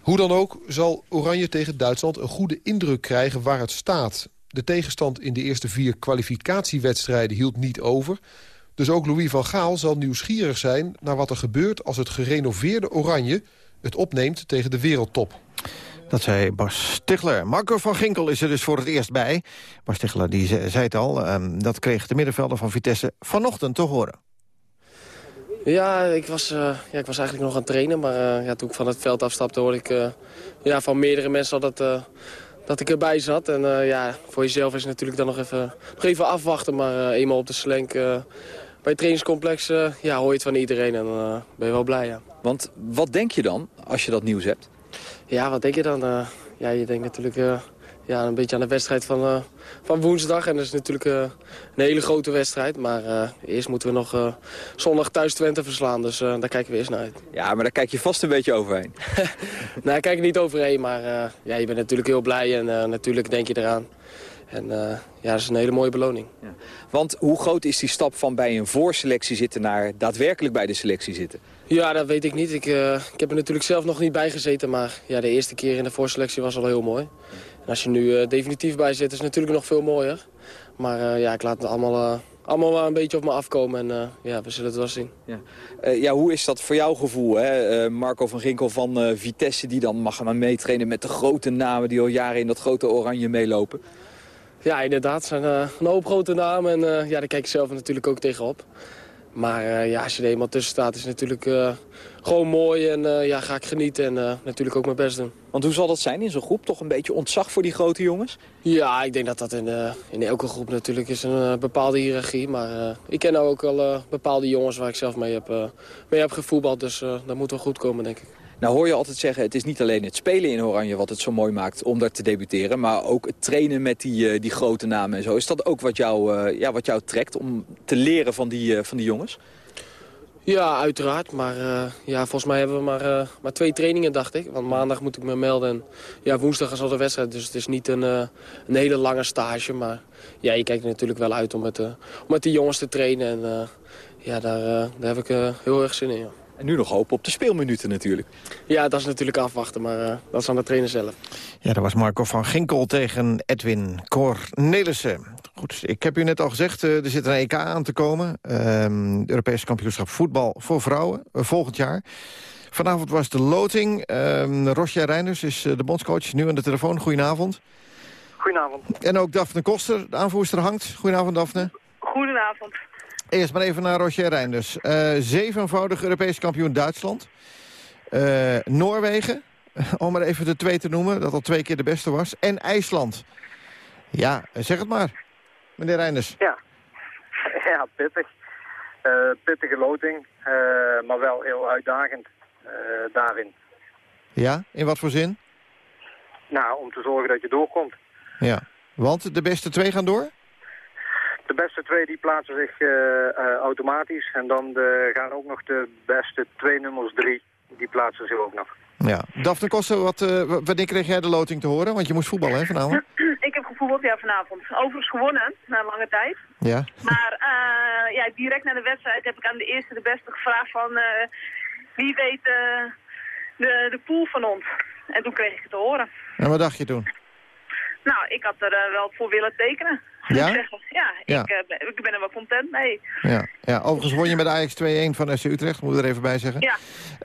Hoe dan ook zal Oranje tegen Duitsland een goede indruk krijgen waar het staat. De tegenstand in de eerste vier kwalificatiewedstrijden hield niet over. Dus ook Louis van Gaal zal nieuwsgierig zijn naar wat er gebeurt... als het gerenoveerde Oranje het opneemt tegen de wereldtop. Dat zei Bas Stigler. Marco van Ginkel is er dus voor het eerst bij. Bas Stigler die zei het al, um, dat kreeg de middenvelder van Vitesse vanochtend te horen. Ja ik, was, uh, ja, ik was eigenlijk nog aan het trainen. Maar uh, ja, toen ik van het veld afstapte hoorde ik uh, ja, van meerdere mensen al dat dat ik erbij zat. En uh, ja, voor jezelf is het natuurlijk dan nog even, nog even afwachten. Maar uh, eenmaal op de slenk uh, bij het trainingscomplex ja, hoor je het van iedereen. En dan ben je wel blij, ja. Want wat denk je dan als je dat nieuws hebt? Ja, wat denk je dan? ja, je denkt natuurlijk ja, een beetje aan de wedstrijd van, van woensdag. En dat is natuurlijk uh, een hele grote wedstrijd. Maar uh, eerst moeten we nog zondag thuis Twente verslaan. Dus daar kijken we eerst naar uit. Ja, maar daar kijk je vast een beetje overheen. nou, ik kijk er niet overheen. Maar ja, je bent natuurlijk heel blij en natuurlijk denk je eraan. En ja, dat is een hele mooie beloning. Ja. Want hoe groot is die stap van bij een voorselectie zitten naar daadwerkelijk bij de selectie zitten? Ja, dat weet ik niet. Ik, ik heb er natuurlijk zelf nog niet bij gezeten. Maar ja, de eerste keer in de voorselectie was al heel mooi. En als je nu uh, definitief bij zit, is het natuurlijk nog veel mooier. Maar uh, ja, ik laat het allemaal, uh, allemaal wel een beetje op me afkomen. En ja, we zullen het wel zien. Ja. ja, hoe is dat voor jouw gevoel? Hè? Marco van Ginkel van Vitesse die dan mag gaan meetrainen met de grote namen... die al jaren in dat grote oranje meelopen. Ja, inderdaad. Het zijn eh, een hoop grote namen en eh, ja, daar kijk ik zelf natuurlijk ook tegenop. Maar eh, ja, als je er eenmaal tussen staat is het natuurlijk eh, gewoon mooi en eh, ja, ga ik genieten en eh, natuurlijk ook mijn best doen. Want hoe zal dat zijn in zo'n groep? Toch een beetje ontzag voor die grote jongens? Ja, ik denk dat dat in, eh, in elke groep natuurlijk is een bepaalde hiërarchie. Maar ik ken nou ook al bepaalde jongens waar ik zelf mee heb, mee heb gevoetbald. Dus dat moet wel goed komen, denk ik. Nou hoor je altijd zeggen, het is niet alleen het spelen in Oranje wat het zo mooi maakt om daar te debuteren. Maar ook het trainen met die, die grote namen en zo. Is dat ook wat jou, ja, wat jou trekt om te leren van die, van die jongens? Ja, uiteraard. Maar eh, ja, volgens mij hebben we maar, eh, maar twee trainingen, dacht ik. Want maandag moet ik me melden en ja, woensdag is al de wedstrijd. Dus het is niet een, eh, een hele lange stage. Maar ja, je kijkt er natuurlijk wel uit om met, om met die jongens te trainen. En ja, daar, daar heb ik heel erg zin in. En nu nog hopen op de speelminuten natuurlijk. Ja, dat is natuurlijk afwachten, maar eh, dat is aan de trainer zelf. Ja, dat was Marco van Ginkel tegen Edwin Cornelissen. Goed, ik heb u net al gezegd, eh, er zit een EK aan te komen. Ehm Europese kampioenschap voetbal voor vrouwen, eh, volgend jaar. Vanavond was de loting. Ehm Rosja Reinders is de bondscoach, nu aan de telefoon. Goedenavond. Goedenavond. En ook Daphne Koster, de aanvoerster, hangt. Goedenavond, Daphne. Goedenavond. Eerst maar even naar Roger Reinders. Eh, zevenvoudig Europees kampioen Duitsland. Eh, Noorwegen, om maar even de twee te noemen, dat al twee keer de beste was. En IJsland. Ja, zeg het maar, meneer Reinders. Ja, ja pittig. Eh, pittige loting, maar wel heel uitdagend daarin. Ja, in wat voor zin? Nou, om te zorgen dat je doorkomt. Ja, want de beste twee gaan door? De beste twee die plaatsen zich eh, eh, automatisch. En dan de, gaan ook nog de beste twee nummers drie, die plaatsen zich ook nog. Ja. Daphne Koster, wat, eh, wanneer kreeg jij de loting te horen? Want je moest voetballen, hè, vanavond? Ik heb gevoetbald ja, vanavond. Overigens gewonnen, na een lange tijd. Ja. Maar eh, ja, direct na de wedstrijd heb ik aan de eerste de beste gevraagd van... eh, wie weet de, de pool van ons. En toen kreeg ik het te horen. En wat dacht je toen? Nou, ik had er wel voor willen tekenen. Ja? ik zeggen. Ja, Ja. Ik, eh, ben, ik ben er wel content mee. Ja, ja overigens won je met Ajax 2-1 van SC Utrecht, moet ik er even bij zeggen. Ja.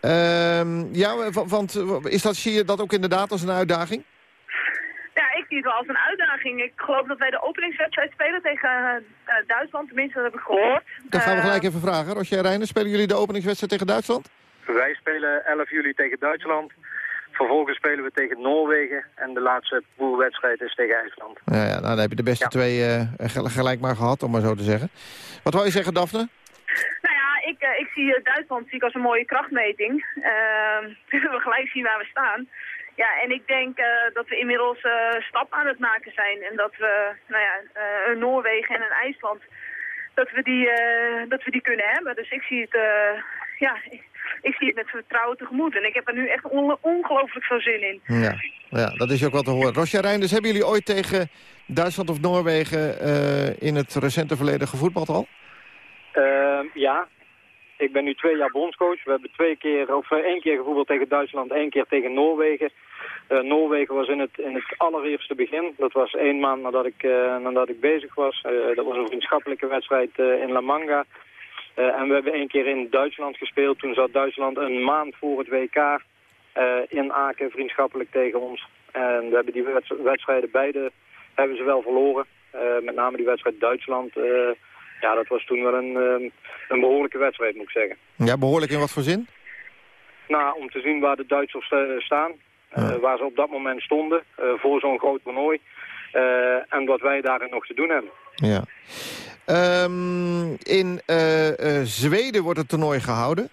Ehm, ja, wa- want eh, is dat, zie je dat ook inderdaad als een uitdaging? Ja, ik zie het wel als een uitdaging. Ik geloof dat wij de openingswedstrijd spelen tegen eh, Duitsland. Tenminste, dat heb ik gehoord. Dat gaan we Eh, gelijk even vragen. Rosja Reijnen, spelen jullie de openingswedstrijd tegen Duitsland? Wij spelen 11 juli tegen Duitsland. Vervolgens spelen we tegen Noorwegen. En de laatste poolwedstrijd is tegen IJsland. Ja, ja nou, dan heb je de beste twee eh, gel- gelijk maar gehad, om maar zo te zeggen. Wat wou je zeggen, Daphne? Nou ja, ik, eh, ik zie eh, Duitsland zie ik als een mooie krachtmeting. Ehm we gelijk zien waar we staan. Ja, en ik denk eh, dat we inmiddels eh stappen aan het maken zijn. En dat we, nou ja, eh, een Noorwegen en een IJsland, dat we die, eh, dat we die kunnen hebben. Dus ik zie het, eh, ja, ik, ik zie het met vertrouwen tegemoet. En ik heb er nu echt on- ongelooflijk veel zin in. Ja, ja, dat is ook wel te horen. Rosja Reinders, hebben jullie ooit tegen Duitsland of Noorwegen eh, in het recente verleden gevoetbald al? Ehm, ja, ik ben nu twee jaar bondscoach. We hebben twee keer, of eh, één keer gevoetbald tegen Duitsland, één keer tegen Noorwegen. Eh, Noorwegen was in het, in het allereerste begin. Dat was één maand nadat ik, eh, nadat ik bezig was. Eh, dat was een vriendschappelijke wedstrijd eh, in La Manga. Eh, en we hebben één keer in Duitsland gespeeld. Toen zat Duitsland een maand voor het WK eh, in Aken vriendschappelijk tegen ons. En we hebben die wedst- wedstrijden beide hebben ze wel verloren. Eh, met name die wedstrijd Duitsland. ja, dat was toen wel een, een behoorlijke wedstrijd, moet ik zeggen. Ja, behoorlijk in wat voor zin? Nou, om te zien waar de Duitsers sta- staan. waar ze op dat moment stonden voor zo'n groot toernooi. en wat wij daarin nog te doen hebben. Ja. Ehm, in eh, eh, Zweden wordt het toernooi gehouden.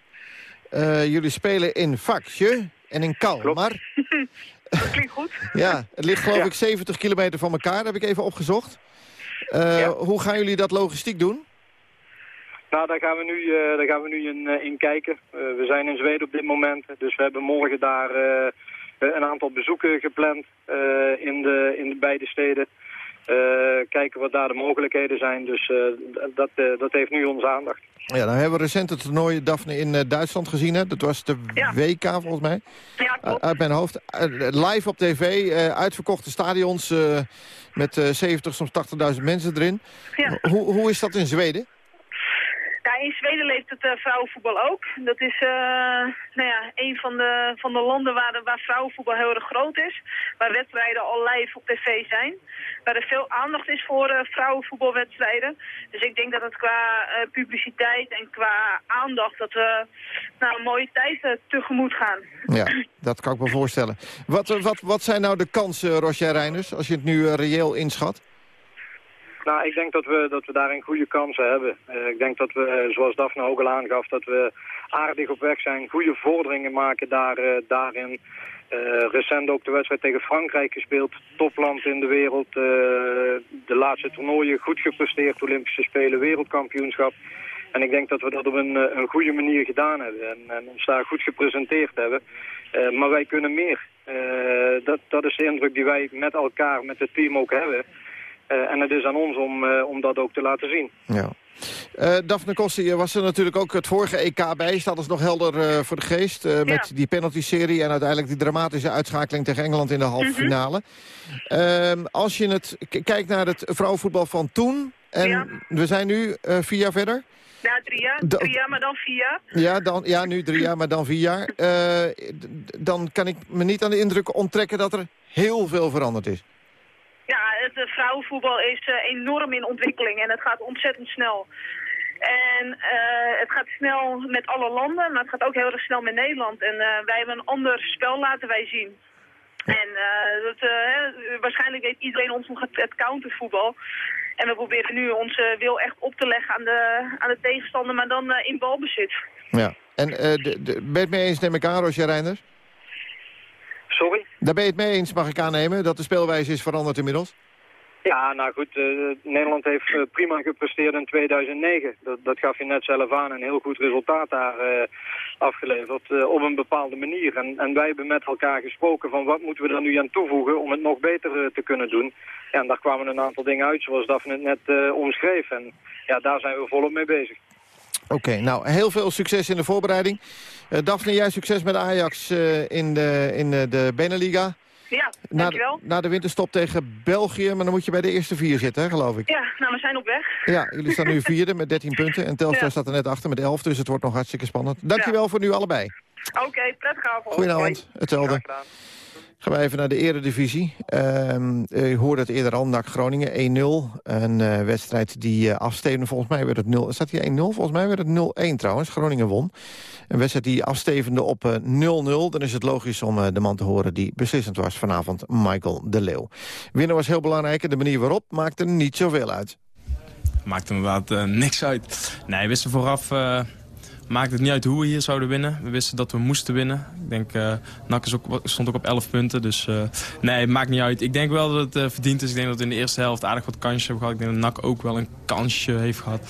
Eh, jullie spelen in Vaxje en in Kalmar. Dat klinkt goed. Ja, het ligt geloof ik 70 kilometer van elkaar, heb ik even opgezocht. Hoe gaan jullie dat logistiek doen? Nou, daar gaan we nu, daar gaan we nu in, in kijken. We zijn in Zweden op dit moment, dus we hebben morgen daar een aantal bezoeken gepland in, de, in de beide steden. Eh, kijken wat daar de mogelijkheden zijn, dus eh, dat, eh, dat heeft nu onze aandacht. Ja, dan hebben we recent het toernooi Daphne in eh, Duitsland gezien. Hè? Dat was de WK volgens mij. Ja, Uit- Uit mijn hoofd. Live op tv, eh, uitverkochte stadions eh, met eh 70, soms 80.000 mensen erin. Ja. Hoe, hoe is dat in Zweden? Ja, in Zweden leeft het eh, vrouwenvoetbal ook. Dat is eh, nou ja, een van de, van de landen waar, waar vrouwenvoetbal heel erg groot is. Waar wedstrijden al live op tv zijn. Waar er veel aandacht is voor eh, vrouwenvoetbalwedstrijden. Dus ik denk dat het qua publiciteit en qua aandacht... dat we nou, een mooie tijd tegemoet gaan. Ja, dat kan ik me voorstellen. Wat, wat, wat zijn nou de kansen, Roger Reiners, als je het nu reëel inschat? Nou, ik denk dat we, dat we daarin goede kansen hebben. Eh, ik denk dat we, eh, zoals Daphne ook al aangaf, dat we aardig op weg zijn. Goede vorderingen maken daar, eh, daarin. Recent ook de wedstrijd tegen Frankrijk gespeeld. Topland in de wereld. de laatste toernooien goed gepresteerd. Olympische Spelen, wereldkampioenschap. En ik denk dat we dat op een, een goede manier gedaan hebben. En, en ons daar goed gepresenteerd hebben. Maar wij kunnen meer. Dat, dat is de indruk die wij met elkaar, met het team ook hebben. Eh, en het is aan ons om, eh, om dat ook te laten zien. Ja. Eh Daphne Koster, je was er natuurlijk ook het vorige EK bij. Staat ons nog helder eh, voor de geest. eh, met die penalty-serie en uiteindelijk die dramatische uitschakeling tegen Engeland in de halve finale. Ehm, als je het kijkt naar het vrouwenvoetbal van toen. En we zijn nu eh, vier jaar verder. Ja, drie jaar. Da- Drie jaar, maar dan vier jaar. Ja, dan, ja, nu drie jaar, maar dan vier jaar. Eh, dan kan ik me niet aan de indruk onttrekken dat er heel veel veranderd is. Het eh, vrouwenvoetbal is eh, enorm in ontwikkeling en het gaat ontzettend snel. En eh, het gaat snel met alle landen, maar het gaat ook heel erg snel met Nederland. En eh, wij hebben een ander spel laten wij zien. En eh, dat, eh, waarschijnlijk weet iedereen ons nog het, het countervoetbal. En we proberen nu onze wil echt op te leggen aan de, aan de tegenstander, maar dan in balbezit. Ja. En eh, de, de, ben je het mee eens, neem ik aan, Roger Reinders? Sorry? Daar ben je het mee eens, mag ik aannemen, dat de speelwijze is veranderd inmiddels? Ja, nou goed, eh, Nederland heeft eh, prima gepresteerd in 2009. Dat, dat gaf je net zelf aan, een heel goed resultaat daar eh, afgeleverd op een bepaalde manier. En, en wij hebben met elkaar gesproken van wat moeten we er nu aan toevoegen om het nog beter te kunnen doen. Ja, en daar kwamen een aantal dingen uit zoals Daphne het net omschreef. En ja, daar zijn we volop mee bezig. Oké, nou, heel veel succes in de voorbereiding. Daphne, jij succes met Ajax in de, in de Beneliga. Ja, Na dankjewel. na de winterstop tegen België, maar dan moet je bij de eerste vier zitten, hè, geloof ik. Ja, nou, we zijn op weg. Ja, jullie staan nu vierde met 13 punten. En Telstar Ja. staat er net achter met 11, dus het wordt nog hartstikke spannend. Dankjewel voor nu allebei. Oké, prettige avond. Goedenavond, hetzelfde. Gaan we even naar de eredivisie. Ehm u hoorde het eerder al, NAC Groningen 1-0. Een eh, wedstrijd die uh, afstevende, volgens mij werd het 0. Staat hier 1-0? Volgens mij werd het 0-1 trouwens. Groningen won. Een wedstrijd die afstevende op eh, 0-0. Dan is het logisch om eh, de man te horen die beslissend was vanavond, Michael de Leeuw. Winnen was heel belangrijk en de manier waarop maakte niet zoveel uit. Maakt inderdaad eh, niks uit. Nee, we wisten vooraf... maakt het niet uit hoe we hier zouden winnen. We wisten dat we moesten winnen. Ik denk, eh NAC is ook, stond ook op 11 punten. Dus eh, nee, het maakt niet uit. Ik denk wel dat het eh, verdiend is. Ik denk dat we in de eerste helft aardig wat kansjes hebben gehad. Ik denk dat NAC ook wel een kansje heeft gehad.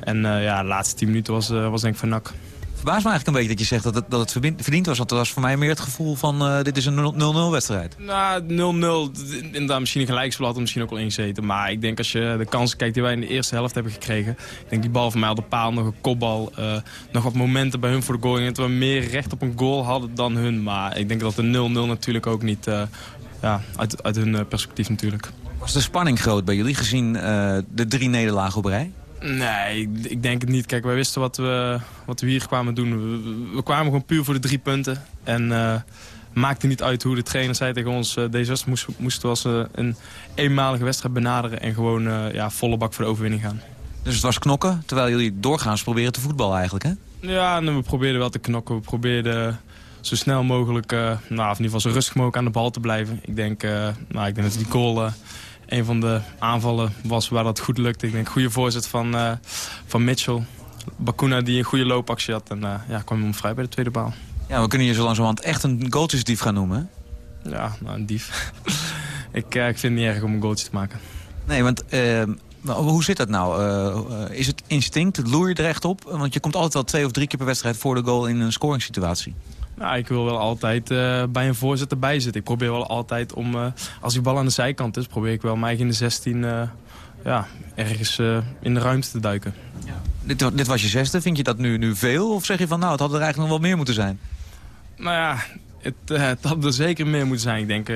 En ja, de laatste 10 minuten was, was denk ik van NAC. Verbaast me eigenlijk een beetje dat je zegt dat het, dat het verdien- verdiend was. Want dat was voor mij meer het gevoel van eh, dit is een 0-0 wedstrijd. Nou, 0-0. Inderdaad, misschien een gelijkspel had er misschien ook wel ingezeten. Maar ik denk als je de kansen kijkt die wij in de eerste helft hebben gekregen. Ik denk die bal van mij op de paal, nog een kopbal. eh, nog wat momenten bij hun voor de goal. Denk dat we meer recht op een goal hadden dan hun. Maar ik denk dat de 0-0 natuurlijk ook niet... eh, ja, uit, uit hun perspectief natuurlijk. Was de spanning groot bij jullie gezien de drie nederlagen op rij? Nee, ik- ik denk het niet. Kijk, wij wisten wat we, wat we hier kwamen doen. We, we kwamen gewoon puur voor de drie punten. En eh maakte niet uit hoe de trainer zei tegen ons... eh, deze wedstrijd moest, moesten we als eh, een eenmalige wedstrijd benaderen... en gewoon ja, volle bak voor de overwinning gaan. Dus het was knokken, terwijl jullie doorgaans proberen te voetballen eigenlijk, hè? Ja, we probeerden wel te knokken. We probeerden zo snel mogelijk, nou, of in ieder geval zo rustig mogelijk aan de bal te blijven. Ik denk, nou, ik denk dat die goal een van de aanvallen was waar dat goed lukte. Ik denk goede voorzet van, eh, van Mitchell. Bakuna die een goede loopactie had en eh, ja, kwam hem vrij bij de tweede paal. Ja, we kunnen je zo langzamerhand echt een goaltjesdief gaan noemen, hè? Ja, nou, een dief. ik, eh, ik vind het niet erg om een goaltje te maken. Nee, want hoe zit dat nou? Is het instinct? Loer je er echt op? Want je komt altijd wel twee of drie keer per wedstrijd voor de goal in een scoringssituatie. Nou, ik wil wel altijd eh, bij een voorzet erbij zitten. Ik probeer wel altijd om, eh, als die bal aan de zijkant is, probeer ik wel mij in de 16 eh, ja, ergens in de ruimte te duiken. Dit, wa- dit was je zesde. Vind je dat nu, nu veel? Of zeg je van nou, het had er eigenlijk nog wel meer moeten zijn? Nou ja, het, het had er zeker meer moeten zijn. Ik denk,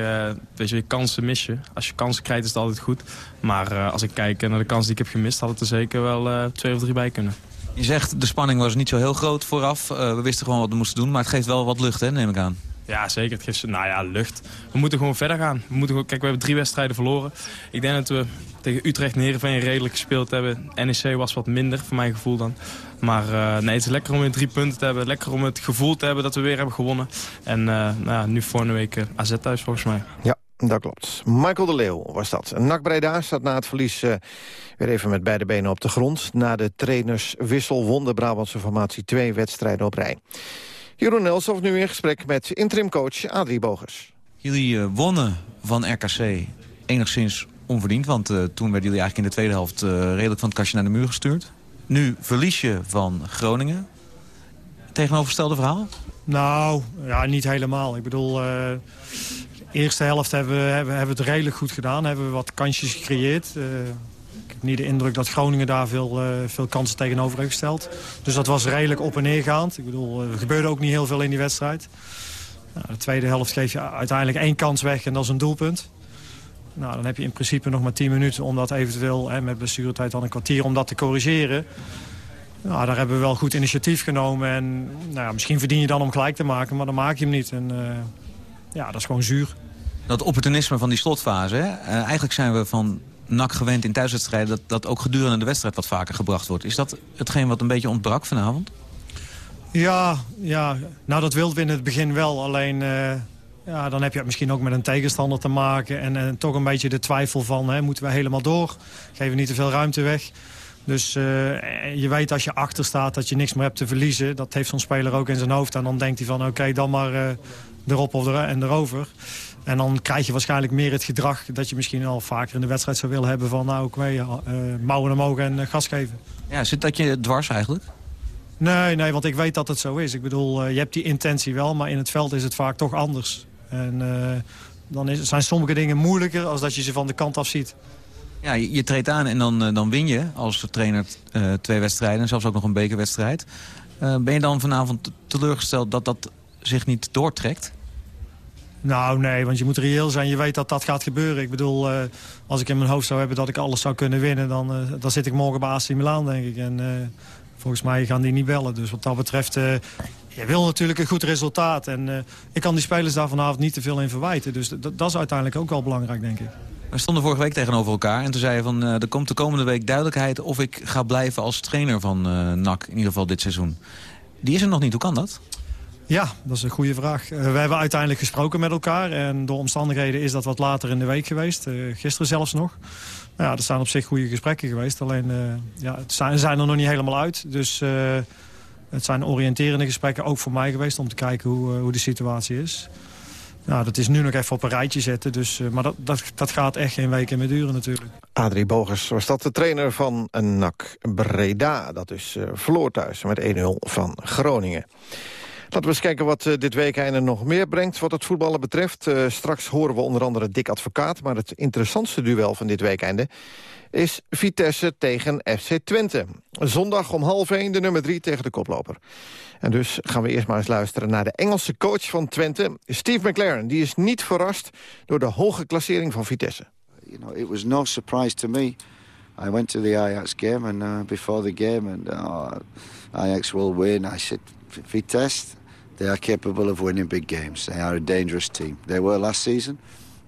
weet je, kansen mis je. Als je kansen krijgt is het altijd goed. Maar als ik kijk naar de kansen die ik heb gemist, had het er zeker wel twee of drie bij kunnen. Je zegt de spanning was niet zo heel groot vooraf. Eh, we wisten gewoon wat we moesten doen. Maar het geeft wel wat lucht, hè, neem ik aan. Ja, zeker. Het geeft, nou ja, lucht. We moeten gewoon verder gaan. We moeten gewoon, kijk, we hebben drie wedstrijden verloren. Ik denk dat we tegen Utrecht en Heerenveen redelijk gespeeld hebben. NEC was wat minder, voor mijn gevoel dan. Maar eh, nee, het is lekker om weer drie punten te hebben. Lekker om het gevoel te hebben dat we weer hebben gewonnen. En eh, nou ja, nu volgende week AZ thuis volgens mij. Ja, dat klopt. Michael de Leeuw was dat. NAC Breda staat na het verlies eh, weer even met beide benen op de grond. Na de trainerswissel won de Brabantse formatie twee wedstrijden op rij. Jeroen Nelsof nu in gesprek met interimcoach Adrie Bogers. Jullie eh, wonnen van RKC enigszins onverdiend. Want eh, toen werden jullie eigenlijk in de tweede helft eh, redelijk van het kastje naar de muur gestuurd. Nu verlies je van Groningen. Tegenovergestelde verhaal? Nou, ja, niet helemaal. Ik bedoel, eh, eerste helft hebben we, hebben, hebben het redelijk goed gedaan. Hebben we wat kansjes gecreëerd. Eh, ik heb niet de indruk dat Groningen daar veel, eh, veel kansen tegenover heeft gesteld. Dus dat was redelijk op en neergaand. Ik bedoel, eh, er gebeurde ook niet heel veel in die wedstrijd. Nou, de tweede helft geef je uiteindelijk één kans weg en dat is een doelpunt. Nou, dan heb je in principe nog maar 10 minuten om dat eventueel, hè, met blessuretijd dan een kwartier, om dat te corrigeren. Nou, daar hebben we wel goed initiatief genomen. En nou misschien verdien je dan om gelijk te maken, maar dan maak je hem niet. En ja, dat is gewoon zuur. Dat opportunisme van die slotfase. Hè? Eh, eigenlijk zijn we van NAC gewend in thuiswedstrijden... Dat, dat ook gedurende de wedstrijd wat vaker gebracht wordt. Is dat hetgeen wat een beetje ontbrak vanavond? Ja, ja, nou dat wilden we in het begin wel. Alleen eh, ja, dan heb je het misschien ook met een tegenstander te maken. En, en toch een beetje de twijfel van, hè, moeten we helemaal door? Geven we niet te veel ruimte weg? Dus eh, je weet als je achter staat dat je niks meer hebt te verliezen. Dat heeft zo'n speler ook in zijn hoofd. En dan denkt hij van oké, dan maar eh, erop of er, en erover. En dan krijg je waarschijnlijk meer het gedrag dat je misschien al vaker in de wedstrijd zou willen hebben. Van nou oké, eh, mouwen omhoog en eh, gas geven. Ja, zit dat je dwars eigenlijk? Nee, nee, want ik weet dat het zo is. Ik bedoel, eh, je hebt die intentie wel, maar in het veld is het vaak toch anders. En dan is, zijn sommige dingen moeilijker als dat je ze van de kant af ziet. Ja, je, je treedt aan en dan, dan win je als trainer twee wedstrijden... en zelfs ook nog een bekerwedstrijd. Ben je dan vanavond te- teleurgesteld dat dat zich niet doortrekt? Nou, nee, want je moet reëel zijn. Je weet dat dat gaat gebeuren. Ik bedoel, eh, als ik in mijn hoofd zou hebben dat ik alles zou kunnen winnen... dan, eh, dan zit ik morgen bij AC Milan, denk ik. En eh, volgens mij gaan die niet bellen. Dus wat dat betreft, je wil natuurlijk een goed resultaat. En ik kan die spelers daar vanavond niet te veel in verwijten. Dus dat is uiteindelijk ook wel belangrijk, denk ik. We stonden vorige week tegenover elkaar en toen zei je van... er komt de komende week duidelijkheid of ik ga blijven als trainer van NAC. In ieder geval dit seizoen. Die is er nog niet. Hoe kan dat? Ja, dat is een goede vraag. Eh, we hebben uiteindelijk gesproken met elkaar. En door omstandigheden is dat wat later in de week geweest. Eh, gisteren zelfs nog. Nou ja, er zijn op zich goede gesprekken geweest. Alleen, eh, ja, het zijn, zijn er nog niet helemaal uit. Dus het zijn oriënterende gesprekken ook voor mij geweest... om te kijken hoe, hoe de situatie is. Nou, dat is nu nog even op een rijtje zetten. Dus, maar dat, dat, dat gaat echt geen weken meer duren natuurlijk. Adrie Bogers was dat de trainer van NAC Breda. Dat eh, verloor thuis met 1-0 van Groningen. Laten we eens kijken wat eh, dit weekende nog meer brengt wat het voetballen betreft. Eh, straks horen we onder andere Dick Advocaat. Maar het interessantste duel van dit weekende is Vitesse tegen FC Twente. Zondag om half 1 de nummer 3 tegen de koploper. En dus gaan we eerst maar eens luisteren naar de Engelse coach van Twente, Steve McLaren. Die is niet verrast door de hoge klassering van Vitesse. you know, it was no surprise to me. I went to the Ajax game, and uh, before the game, and uh, Ajax will win. I said, Vitesse, they are capable of winning big games. They are a dangerous team. They were last season.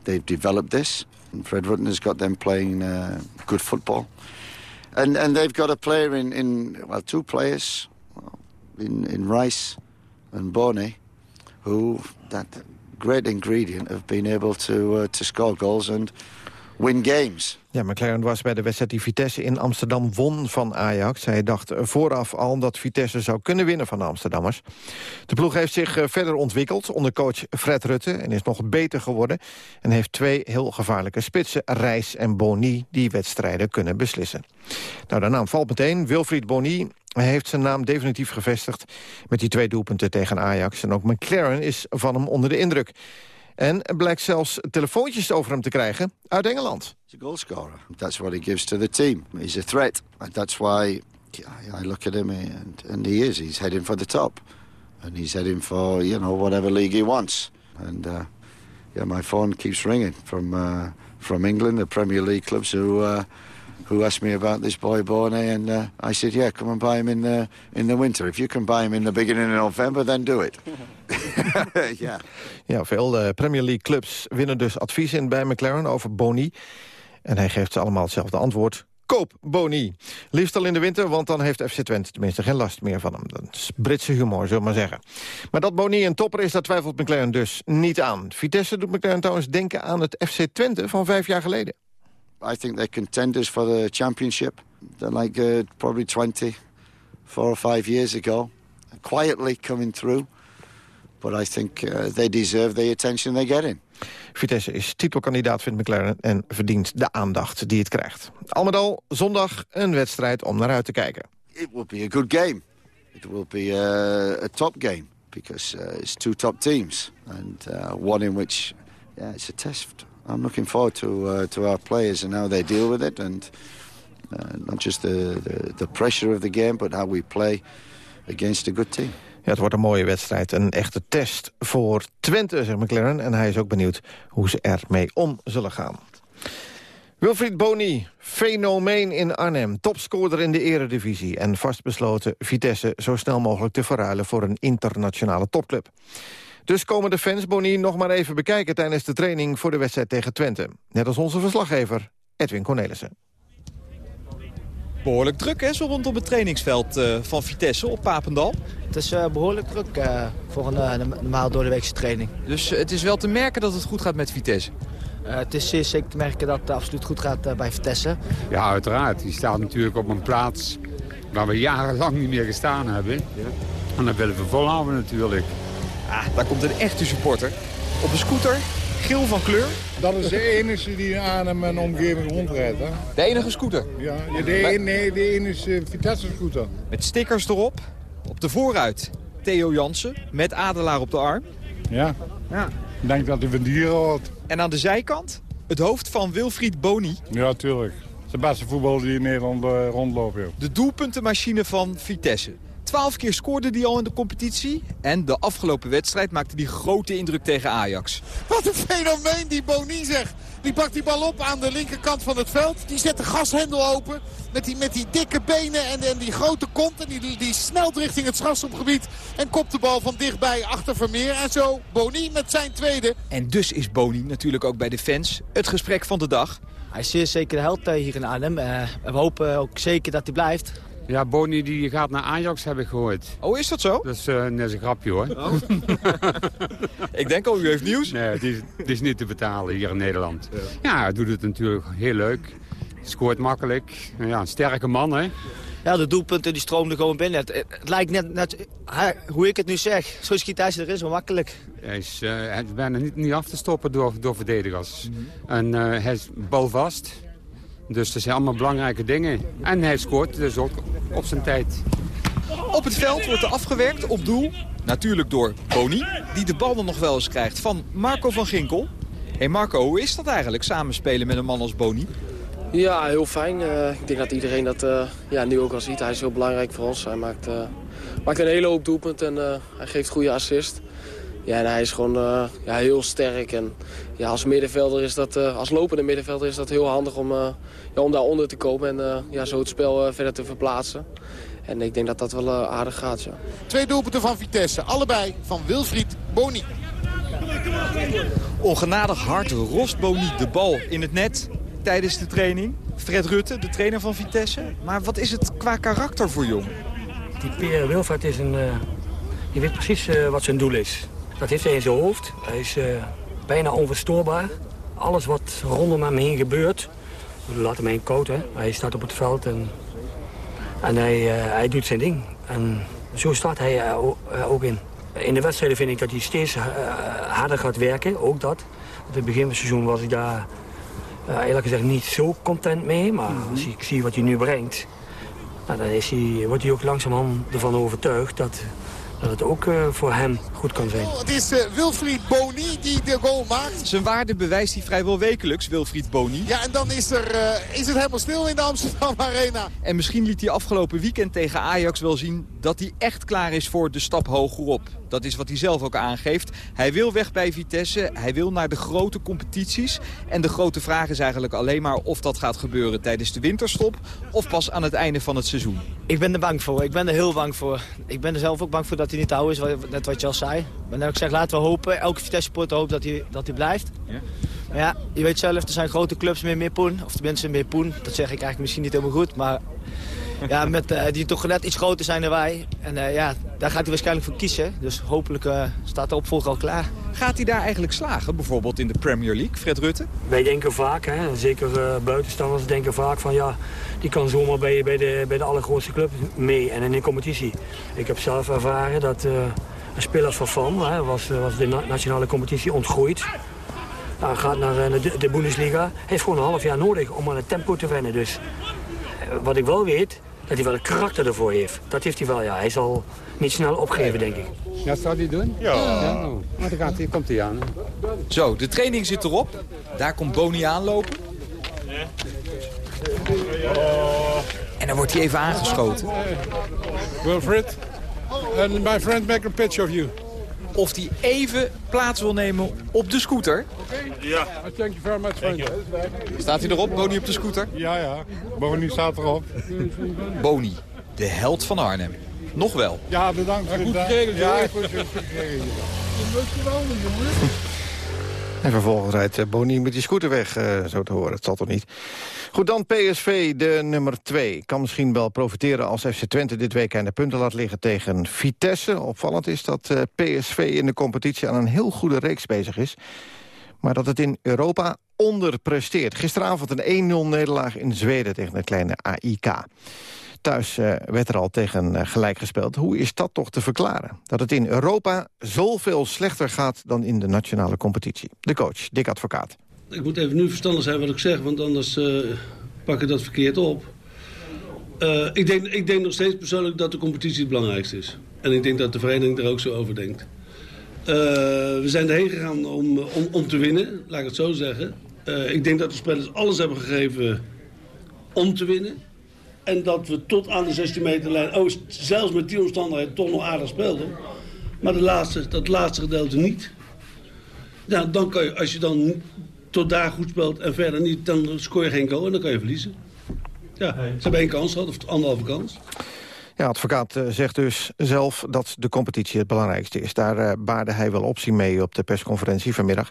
They've developed this. And Fred Rutten has got them playing uh, good football, and and they've got a player in in well, two players in in Rice and Boney, who that great ingredient of being able to uh, to score goals and win games. Ja, McLaren was bij de wedstrijd die Vitesse in Amsterdam won van Ajax. Hij dacht vooraf al dat Vitesse zou kunnen winnen van de Amsterdammers. De ploeg heeft zich eh, verder ontwikkeld onder coach Fred Rutte... en is nog beter geworden. En heeft twee heel gevaarlijke spitsen, Reis en Boni... die wedstrijden kunnen beslissen. Nou, de naam valt meteen. Wilfried Boni heeft zijn naam definitief gevestigd... met die twee doelpunten tegen Ajax. En ook McLaren is van hem onder de indruk. En er blijkt zelfs telefoontjes over hem te krijgen uit Engeland. He's a goal scorer. That's what he gives to the team. He's a threat. That's why I look at him and, and he is. He's heading for the top. And he's heading for, you know, whatever league he wants. And, uh, yeah, my phone keeps ringing from, uh, from England, the Premier League clubs who, uh, who asked me about this boy Borney, and uh, I said, yeah, come and buy him in the in the winter. If you can buy him in the beginning of November, then do it. yeah. Ja, veel eh, Premier League clubs winnen dus advies in bij McLaren over Boni. En hij geeft ze allemaal hetzelfde antwoord. Koop Boni. Liefst al in de winter, want dan heeft FC Twente tenminste geen last meer van hem. Dat is Britse humor, zullen we maar zeggen. Maar dat Boni een topper is, daar twijfelt McLaren dus niet aan. Vitesse doet McLaren trouwens denken aan het FC Twente van vijf jaar geleden. I think they're contenders for the championship. They're like uh, probably 20, four or five years ago. Quietly coming through. But I think uh, they deserve the attention they're getting. Vitesse is titelkandidaat, vindt McLaren, en verdient de aandacht die het krijgt. Al met al, zondag een wedstrijd om naar uit te kijken. It will be a good game. It will be uh, a top game because uh, it's two top teams and uh, one in which yeah, it's a test. I'm looking forward to uh, to our players and how they deal with it and uh, not just the, the pressure of the game, but how we play against a good team. Ja, het wordt een mooie wedstrijd, een echte test voor Twente, zegt McLaren. En hij is ook benieuwd hoe ze ermee om zullen gaan. Wilfried Boni, fenomeen in Arnhem, topscorer in de eredivisie... en vastbesloten Vitesse zo snel mogelijk te verruilen voor een internationale topclub. Dus komen de fans Boni nog maar even bekijken tijdens de training voor de wedstrijd tegen Twente. Net als onze verslaggever Edwin Cornelissen. Behoorlijk druk hè, zo rondom het trainingsveld eh, van Vitesse op Papendal. Het is eh, behoorlijk druk eh, voor een uh, normaal doordeweekse training. Dus het is wel te merken dat het goed gaat met Vitesse? het is zeer zeker te merken dat het absoluut goed gaat bij Vitesse. Ja, uiteraard. Die staat natuurlijk op een plaats waar we jarenlang niet meer gestaan hebben. Ja. En dat willen we volhouden natuurlijk. Ah, daar komt een echte supporter. Op een scooter, geel van kleur. Dat is de enige die in Arnhem en omgeving rondrijdt. Hè? De enige scooter? Ja, de, nee, de enige Vitesse-scooter. Met stickers erop. Op de vooruit Theo Jansen met Adelaar op de arm. Ja, ja. ik denk dat hij van dieren hoort. En aan de zijkant het hoofd van Wilfried Boni. Ja, tuurlijk. Het is de beste voetbal die in Nederland uh, rondloopt. Joh. De doelpuntenmachine van Vitesse. Twaalf keer scoorde hij al in de competitie. En de afgelopen wedstrijd maakte hij grote indruk tegen Ajax. Wat een fenomeen die Boni zegt. Die pakt die bal op aan de linkerkant van het veld. Die zet de gashendel open. Met die, met die dikke benen en, en die grote kont. En die, die snelt richting het strafschopgebied. En kopt de bal van dichtbij achter Vermeer. En zo Boni met zijn tweede. En dus is Boni natuurlijk ook bij de fans het gesprek van de dag. Hij is zeer zeker de held hier in Arnhem. Uh, we hopen ook zeker dat hij blijft. Ja, Boni die gaat naar Ajax, heb ik gehoord. Oh, is dat zo? Dat is, uh, net een grapje, hoor. Oh. ik denk al, u heeft nieuws. Nee, het is, het is niet te betalen hier in Nederland. Ja, ja hij doet het natuurlijk heel leuk. Scoort makkelijk. Ja, een sterke man, hè. Ja, de doelpunten die stroomden gewoon binnen. Het, het lijkt net, net hij, hoe ik het nu zeg. Zo schiet hij ze er is, wel makkelijk. Hij is, uh, hij is bijna niet, niet af te stoppen door, door verdedigers. Mm -hmm. En uh, hij is balvast. Dus dat zijn allemaal belangrijke dingen. En hij scoort dus ook op zijn tijd. Op het veld wordt er afgewerkt op doel. Natuurlijk door Boni, die de bal dan nog wel eens krijgt van Marco van Ginkel. Hé hey Marco, hoe is dat eigenlijk, samenspelen met een man als Boni? Ja, heel fijn. Uh, ik denk dat iedereen dat uh, ja, nu ook al ziet. Hij is heel belangrijk voor ons. Hij maakt, uh, maakt een hele hoop doelpunten en hij geeft goede assist. Ja, en hij is gewoon uh, ja, heel sterk. En ja, als middenvelder is dat, uh, als lopende middenvelder is dat heel handig om, uh, ja, om daaronder te komen en ja, zo het spel verder te verplaatsen. En ik denk dat dat wel aardig gaat, ja. Twee doelpunten van Vitesse, allebei van Wilfried Boni. Ongenadig hard rost Boni de bal in het net tijdens de training. Fred Rutte, de trainer van Vitesse. Maar wat is het qua karakter voor jong? Die Pierre Wilfred is een... die weet precies wat zijn doel is. Dat heeft hij in zijn hoofd. Hij is uh, bijna onverstoorbaar. Alles wat rondom hem heen gebeurt... Laat hem heen koud, hè. Hij staat op het veld en, en hij, uh, hij doet zijn ding. En zo staat hij uh, ook in. In de wedstrijden vind ik dat hij steeds harder gaat werken, ook dat. In het begin van het seizoen was ik daar eerlijk gezegd niet zo content mee. Maar Mhm. als ik zie wat hij nu brengt... Nou, dan is hij, wordt hij ook langzamerhand ervan overtuigd dat, dat het ook voor hem goed kan zijn. Het is eh, Wilfried Boni die de goal maakt. Zijn waarde bewijst hij vrijwel wekelijks, Wilfried Boni. Ja, en dan is, er, eh, is het helemaal stil in de Amsterdam Arena. En misschien liet hij afgelopen weekend tegen Ajax wel zien dat hij echt klaar is voor de stap hogerop. Dat is wat hij zelf ook aangeeft. Hij wil weg bij Vitesse, hij wil naar de grote competities. En de grote vraag is eigenlijk alleen maar of dat gaat gebeuren tijdens de winterstop... of pas aan het einde van het seizoen. Ik ben er bang voor. Ik ben er heel bang voor. Ik ben er zelf ook bang voor dat hij niet te houden is, net wat je al zei. Maar dan ik zeg, laten we hopen. Elke Vitesse-supporter hoopt dat hij, dat hij blijft. Maar ja, je weet zelf, er zijn grote clubs met meer poen. Of tenminste meer poen. Dat zeg ik eigenlijk misschien niet helemaal goed. Maar ja, met, eh, die toch net iets groter zijn dan wij. En eh, ja, daar gaat hij waarschijnlijk voor kiezen. Dus hopelijk eh, staat de opvolger al klaar. Gaat hij daar eigenlijk slagen, bijvoorbeeld in de Premier League, Fred Rutte? Wij denken vaak, hè, zeker buitenstaanders denken vaak van ja, die kan zomaar bij, bij, de, bij de allergrootste club mee en in de competitie. Ik heb zelf ervaren dat eh, een speler Van Van hè, was, was de na- nationale competitie ontgroeid. Hij gaat naar eh, de, de Bundesliga. Hij heeft gewoon een half jaar nodig om aan het tempo te wennen. Dus eh, wat ik wel weet, dat hij wel een karakter ervoor heeft. Dat heeft hij wel, ja. Hij zal niet snel opgeven, denk ik. Ja, zou die doen? Ja. oh. Maar dan gaat hij, komt hij aan. Zo, de training zit erop. Daar komt Boni aanlopen. En dan wordt hij even aangeschoten. Wilfred, and my friend make a pitch of you. Of hij even plaats wil nemen op de scooter. Ja. Thank you very much, friend. Staat hij erop, Boni op de scooter? Ja, ja. Boni staat erop. Boni, de held van Arnhem. Nog wel. Ja, bedankt. Goed geregeld, Ja, goed, geregeld. En vervolgens rijdt eh, Boni met die scooter weg, eh, zo te horen. Het zal toch niet. Goed, dan PSV, de nummer 2. Kan misschien wel profiteren als FC Twente dit weekend de punten laat liggen tegen Vitesse. Opvallend is dat eh, PSV in de competitie aan een heel goede reeks bezig is. Maar dat het in Europa onderpresteert. Gisteravond een 1-0 nederlaag in Zweden tegen de kleine AIK. Thuis eh, werd er al tegen eh, gelijk gespeeld. Hoe is dat toch te verklaren? Dat het in Europa zoveel slechter gaat dan in de nationale competitie. De coach, Dick Advocaat. Ik moet even nu verstandig zijn wat ik zeg, want anders eh, pak ik dat verkeerd op. Ik, denk, ik denk nog steeds persoonlijk dat de competitie het belangrijkste is. En ik denk dat de vereniging er ook zo over denkt. We zijn erheen gegaan om, om, om te winnen, laat ik het zo zeggen. Ik denk dat de spelers alles hebben gegeven om te winnen. En dat we tot aan de 16 meter lijn, oh, zelfs met die omstandigheden, toch nog aardig speelden. Maar de laatste, dat laatste gedeelte niet. Ja, dan kan je, als je dan tot daar goed speelt en verder niet, dan scoor je geen goal en dan kan je verliezen. Ja, ze hebben één kans gehad, of anderhalve kans. Ja, advocaat eh, zegt dus zelf dat de competitie het belangrijkste is. Daar eh, baarde hij wel optie mee op de persconferentie vanmiddag.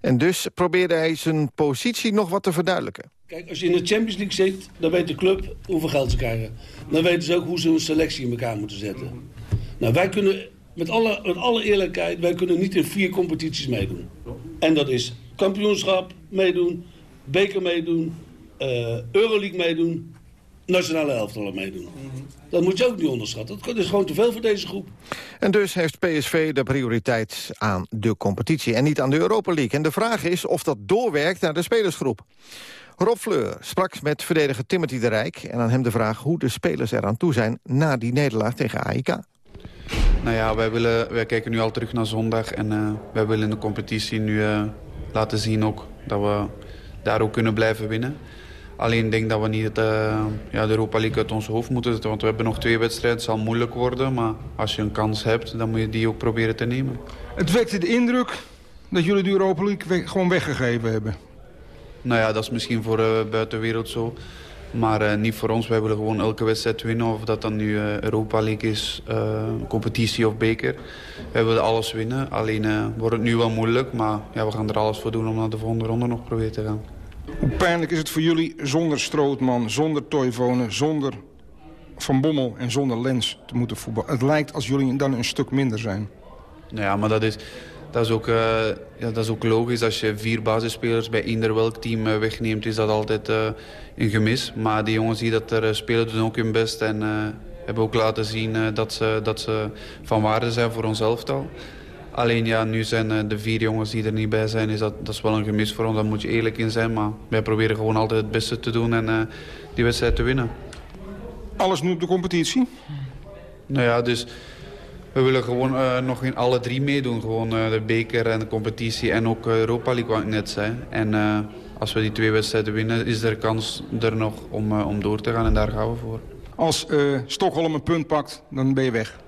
En dus probeerde hij zijn positie nog wat te verduidelijken. Kijk, als je in de Champions League zit, dan weet de club hoeveel geld ze krijgen. Dan weten ze ook hoe ze hun selectie in elkaar moeten zetten. Nou, wij kunnen, met alle, met alle eerlijkheid, wij kunnen niet in vier competities meedoen. En dat is kampioenschap meedoen, beker meedoen, eh, Euroleague meedoen, nationale elftallen meedoen. Dat moet je ook niet onderschatten. Dat is gewoon te veel voor deze groep. En dus heeft PSV de prioriteit aan de competitie en niet aan de Europa League. En de vraag is of dat doorwerkt naar de spelersgroep. Rob Fleur sprak met verdediger Timothy de Rijk... en aan hem de vraag hoe de spelers eraan toe zijn na die nederlaag tegen AIK. Nou ja, wij, willen, wij kijken nu al terug naar zondag. En eh, wij willen in de competitie nu eh, laten zien ook dat we daar ook kunnen blijven winnen. Alleen ik denk dat we niet het, eh, ja, de Europa League uit ons hoofd moeten zetten. Want we hebben nog twee wedstrijden. Het zal moeilijk worden. Maar als je een kans hebt, dan moet je die ook proberen te nemen. Het wekte de indruk dat jullie de Europa League we- gewoon weggegeven hebben. Nou ja, dat is misschien voor de buitenwereld zo. Maar eh, niet voor ons. Wij willen gewoon elke wedstrijd winnen. Of dat dan nu Europa League is, competitie of beker. Wij willen alles winnen. Alleen wordt het nu wel moeilijk. Maar ja, we gaan er alles voor doen om naar de volgende ronde nog proberen te gaan. Hoe pijnlijk is het voor jullie zonder Strootman, zonder Toivonen, zonder Van Bommel en zonder Lens te moeten voetballen? Het lijkt als jullie dan een stuk minder zijn. Nou ja, maar dat is, dat is, ook, eh, ja, dat is ook logisch. Als je vier basisspelers bij eender welk team eh, wegneemt, is dat altijd eh, een gemis. Maar die jongens die dat er spelen, doen ook hun best. En hebben ook laten zien dat, ze, dat ze van waarde zijn voor ons elftal. Alleen ja, nu zijn eh, de vier jongens die er niet bij zijn, is dat, dat is wel een gemis voor ons. Daar moet je eerlijk in zijn. Maar wij proberen gewoon altijd het beste te doen en eh, die wedstrijd te winnen. Alles nu op de competitie? Nou ja, dus we willen gewoon eh, nog in alle drie meedoen. Gewoon de beker en de competitie en ook Europa League, wat ik net zei. En als we die twee wedstrijden winnen, is er kans er nog om, om door te gaan. En daar gaan we voor. Als Stockholm een punt pakt, dan ben je weg.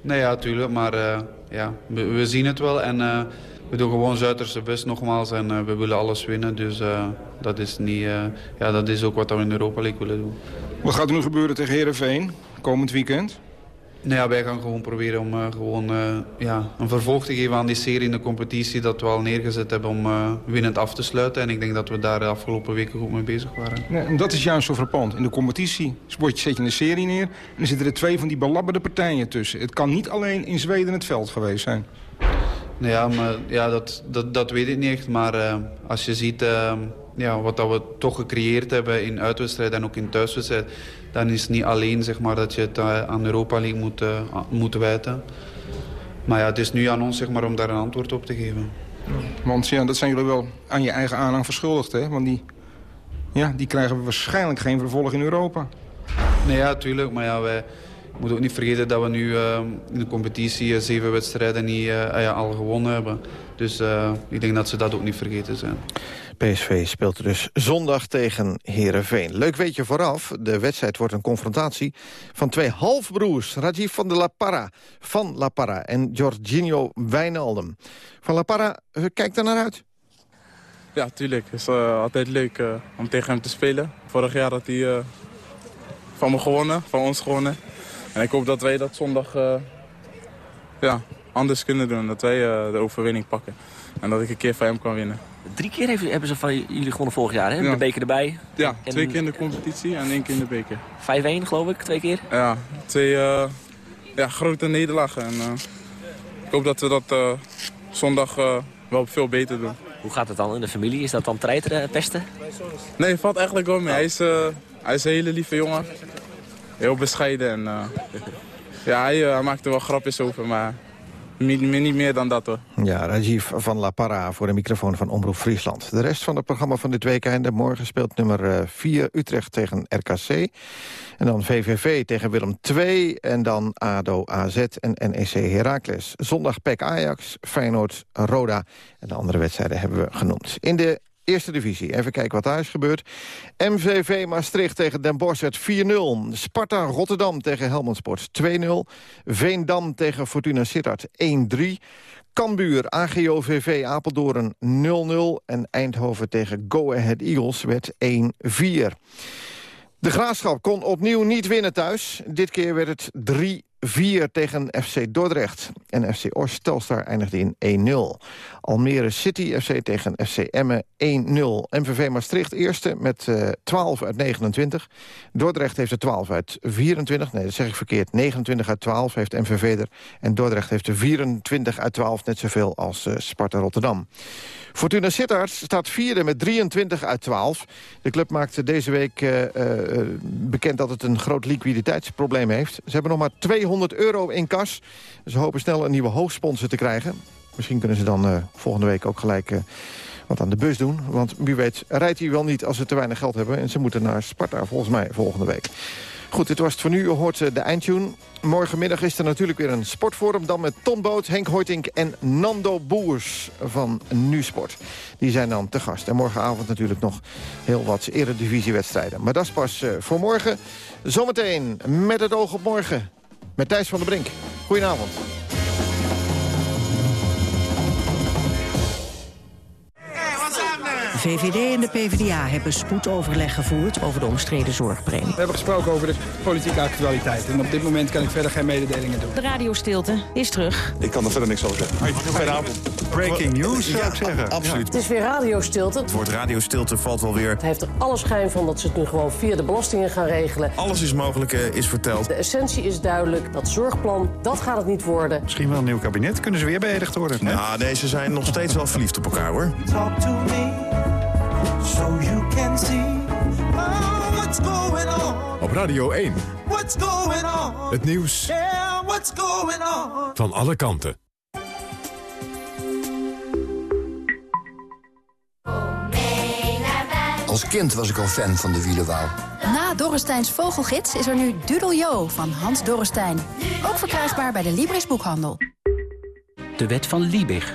Nee, ja, tuurlijk. Maar ja, we, zien het wel. En eh, we doen gewoon Zuiderse best nogmaals. En eh, we willen alles winnen. Dus eh, dat, is niet, ja, dat is ook wat we in Europa League willen doen. Wat gaat er nu gebeuren tegen Heerenveen komend weekend? Nou ja, wij gaan gewoon proberen om eh, gewoon, eh, ja, een vervolg te geven aan die serie in de competitie dat we al neergezet hebben om eh, winnend af te sluiten. En ik denk dat we daar de afgelopen weken goed mee bezig waren. En dat is juist zo frappant. In de competitie zet je een serie neer... en er zitten er twee van die belabberde partijen tussen. Het kan niet alleen in Zweden het veld geweest zijn. Nou ja, maar, ja dat, dat, dat weet ik niet echt. Maar eh, als je ziet eh, ja, wat dat we toch gecreëerd hebben in uitwedstrijden en ook in thuiswedstrijd... dan is het niet alleen zeg maar, dat je het eh, aan Europa League moet, eh, moet wijten. Maar ja, het is nu aan ons zeg maar, om daar een antwoord op te geven. Want ja, dat zijn jullie wel aan je eigen aanhang verschuldigd, hè? Want die, ja, die krijgen waarschijnlijk geen vervolg in Europa. Nee, ja, tuurlijk. Maar ja, wij moeten ook niet vergeten dat we nu eh, in de competitie eh, zeven wedstrijden niet, eh, ah ja, al gewonnen hebben. Dus eh, ik denk dat ze dat ook niet vergeten zijn. PSV speelt dus zondag tegen Herenveen. Leuk weetje vooraf, de wedstrijd wordt een confrontatie van twee halfbroers. Rajiv van de La Parra van La Parra en Jorginho Wijnaldum. Van La Parra, eh, kijk er naar uit. Ja, tuurlijk. Het is eh, altijd leuk eh, om tegen hem te spelen. Vorig jaar had hij eh, van me gewonnen, van ons gewonnen. En ik hoop dat wij dat zondag eh, ja, anders kunnen doen. Dat wij eh, de overwinning pakken. En dat ik een keer van hem kan winnen. Drie keer heeft- hebben ze van jullie gewonnen vorig jaar, hè? Ja. De beker erbij. Ja, En twee keer in de competitie en één keer in de beker. 5-1 geloof ik, twee keer. Ja, twee eh, ja, grote nederlagen. En, ik hoop dat we dat zondag wel veel beter doen. Hoe gaat het dan in de familie? Is dat dan treiteren, pesten? Nee, valt eigenlijk wel mee. Hij is, hij is een hele lieve jongen. Heel bescheiden. En, eh, ja, hij, eh, hij maakt er wel grapjes over, maar niet, niet meer dan dat hoor. Ja, Rajiv van La Parra voor de microfoon van Omroep Friesland. De rest van het programma van dit weekende. Morgen speelt nummer 4 Utrecht tegen RKC. En dan VVV tegen Willem II. En dan ADO AZ en NEC Heracles. Zondag PEC Ajax, Feyenoord, Roda. En de andere wedstrijden hebben we genoemd. In de Eerste divisie. Even kijken wat daar is gebeurd. MVV Maastricht tegen Den Bosch werd 4-0. Sparta Rotterdam tegen Helmond Sport 2-0. Veendam tegen Fortuna Sittard 1-3. Cambuur AGOVV Apeldoorn 0-0. En Eindhoven tegen Go Ahead Eagles werd 1-4. De Graafschap kon opnieuw niet winnen thuis. Dit keer werd het 3-4 tegen FC Dordrecht. En FC Oost Telstar eindigde in 1-0. Almere City FC tegen FC Emmen 1-0. MVV Maastricht eerste met eh 12 uit 29. Dordrecht heeft er 12 uit 24. Nee, dat zeg ik verkeerd. 29 uit 12 heeft MVV er. En Dordrecht heeft er 24 uit 12. Net zoveel als eh, Sparta Rotterdam. Fortuna Sittard staat vierde met 23 uit 12. De club maakte deze week eh, bekend dat het een groot liquiditeitsprobleem heeft. Ze hebben nog maar 200 euro in kas. Ze hopen snel een nieuwe hoofdsponsor te krijgen. Misschien kunnen ze dan eh, volgende week ook gelijk eh, wat aan de bus doen. Want wie weet rijdt hij wel niet als ze te weinig geld hebben. En ze moeten naar Sparta volgens mij volgende week. Goed, dit was het voor nu. U hoort eh, de eindtune. Morgenmiddag is er natuurlijk weer een sportforum. Dan met Ton Boot, Henk Hoytink en Nando Boers van NuSport. Die zijn dan te gast. En morgenavond natuurlijk nog heel wat eredivisiewedstrijden. Maar dat is pas voor morgen. Zometeen met het oog op morgen. Met Thijs van der Brink. Goedenavond. De VVD en de PvdA hebben spoedoverleg gevoerd over de omstreden zorgpremie. We hebben gesproken over de politieke actualiteit. En op dit moment kan ik verder geen mededelingen doen. De radiostilte is terug. Ik kan er verder niks over zeggen. Goedenavond. Breaking news, zou ik zeggen. absoluut. Het is weer radiostilte. Het woord radiostilte valt wel weer. Het heeft er alle schijn van dat ze het nu gewoon via de belastingen gaan regelen. Alles is mogelijk, eh, is verteld. De essentie is duidelijk. Dat zorgplan, dat gaat het niet worden. Misschien wel een nieuw kabinet. Kunnen ze weer beëdigd worden? Ja, nee, ze zijn nog steeds wel verliefd op elkaar, hoor. Talk to me so you can see oh, what's going on. Op Radio 1. What's going on? Het nieuws Yeah, what's going on? van alle kanten. Als kind was ik al fan van de wielenwouw. Na Dorresteins Vogelgids is er nu Dudeljo van Hans Dorrestein. Ook verkrijgbaar bij de Libris Boekhandel. De wet van Liebig.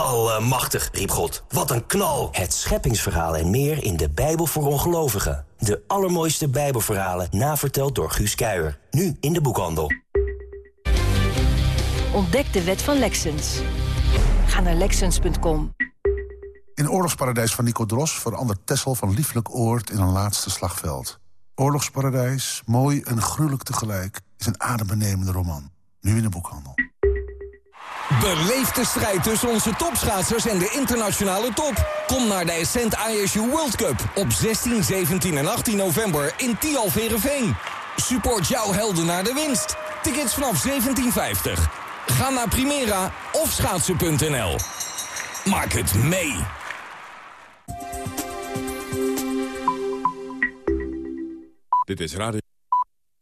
Allemachtig, riep God. Wat een knal! Het scheppingsverhaal en meer in de Bijbel voor ongelovigen. De allermooiste Bijbelverhalen, naverteld door Guus Kuijer. Nu in de boekhandel. Ontdek de wet van Lexens. Ga naar Lexens.com. In Oorlogsparadijs van Nico Dros verandert Tessel van lieflijk oord in een laatste slagveld. Oorlogsparadijs, mooi en gruwelijk tegelijk, is een adembenemende roman. Nu in de boekhandel. Beleef de strijd tussen onze topschaatsers en de internationale top. Kom naar de Ascent ISU World Cup op 16, 17 en 18 november in Tialverenveen. Support jouw helden naar de winst. Tickets vanaf 17,50. Ga naar Primera of schaatsen.nl. Maak het mee. Dit is Radio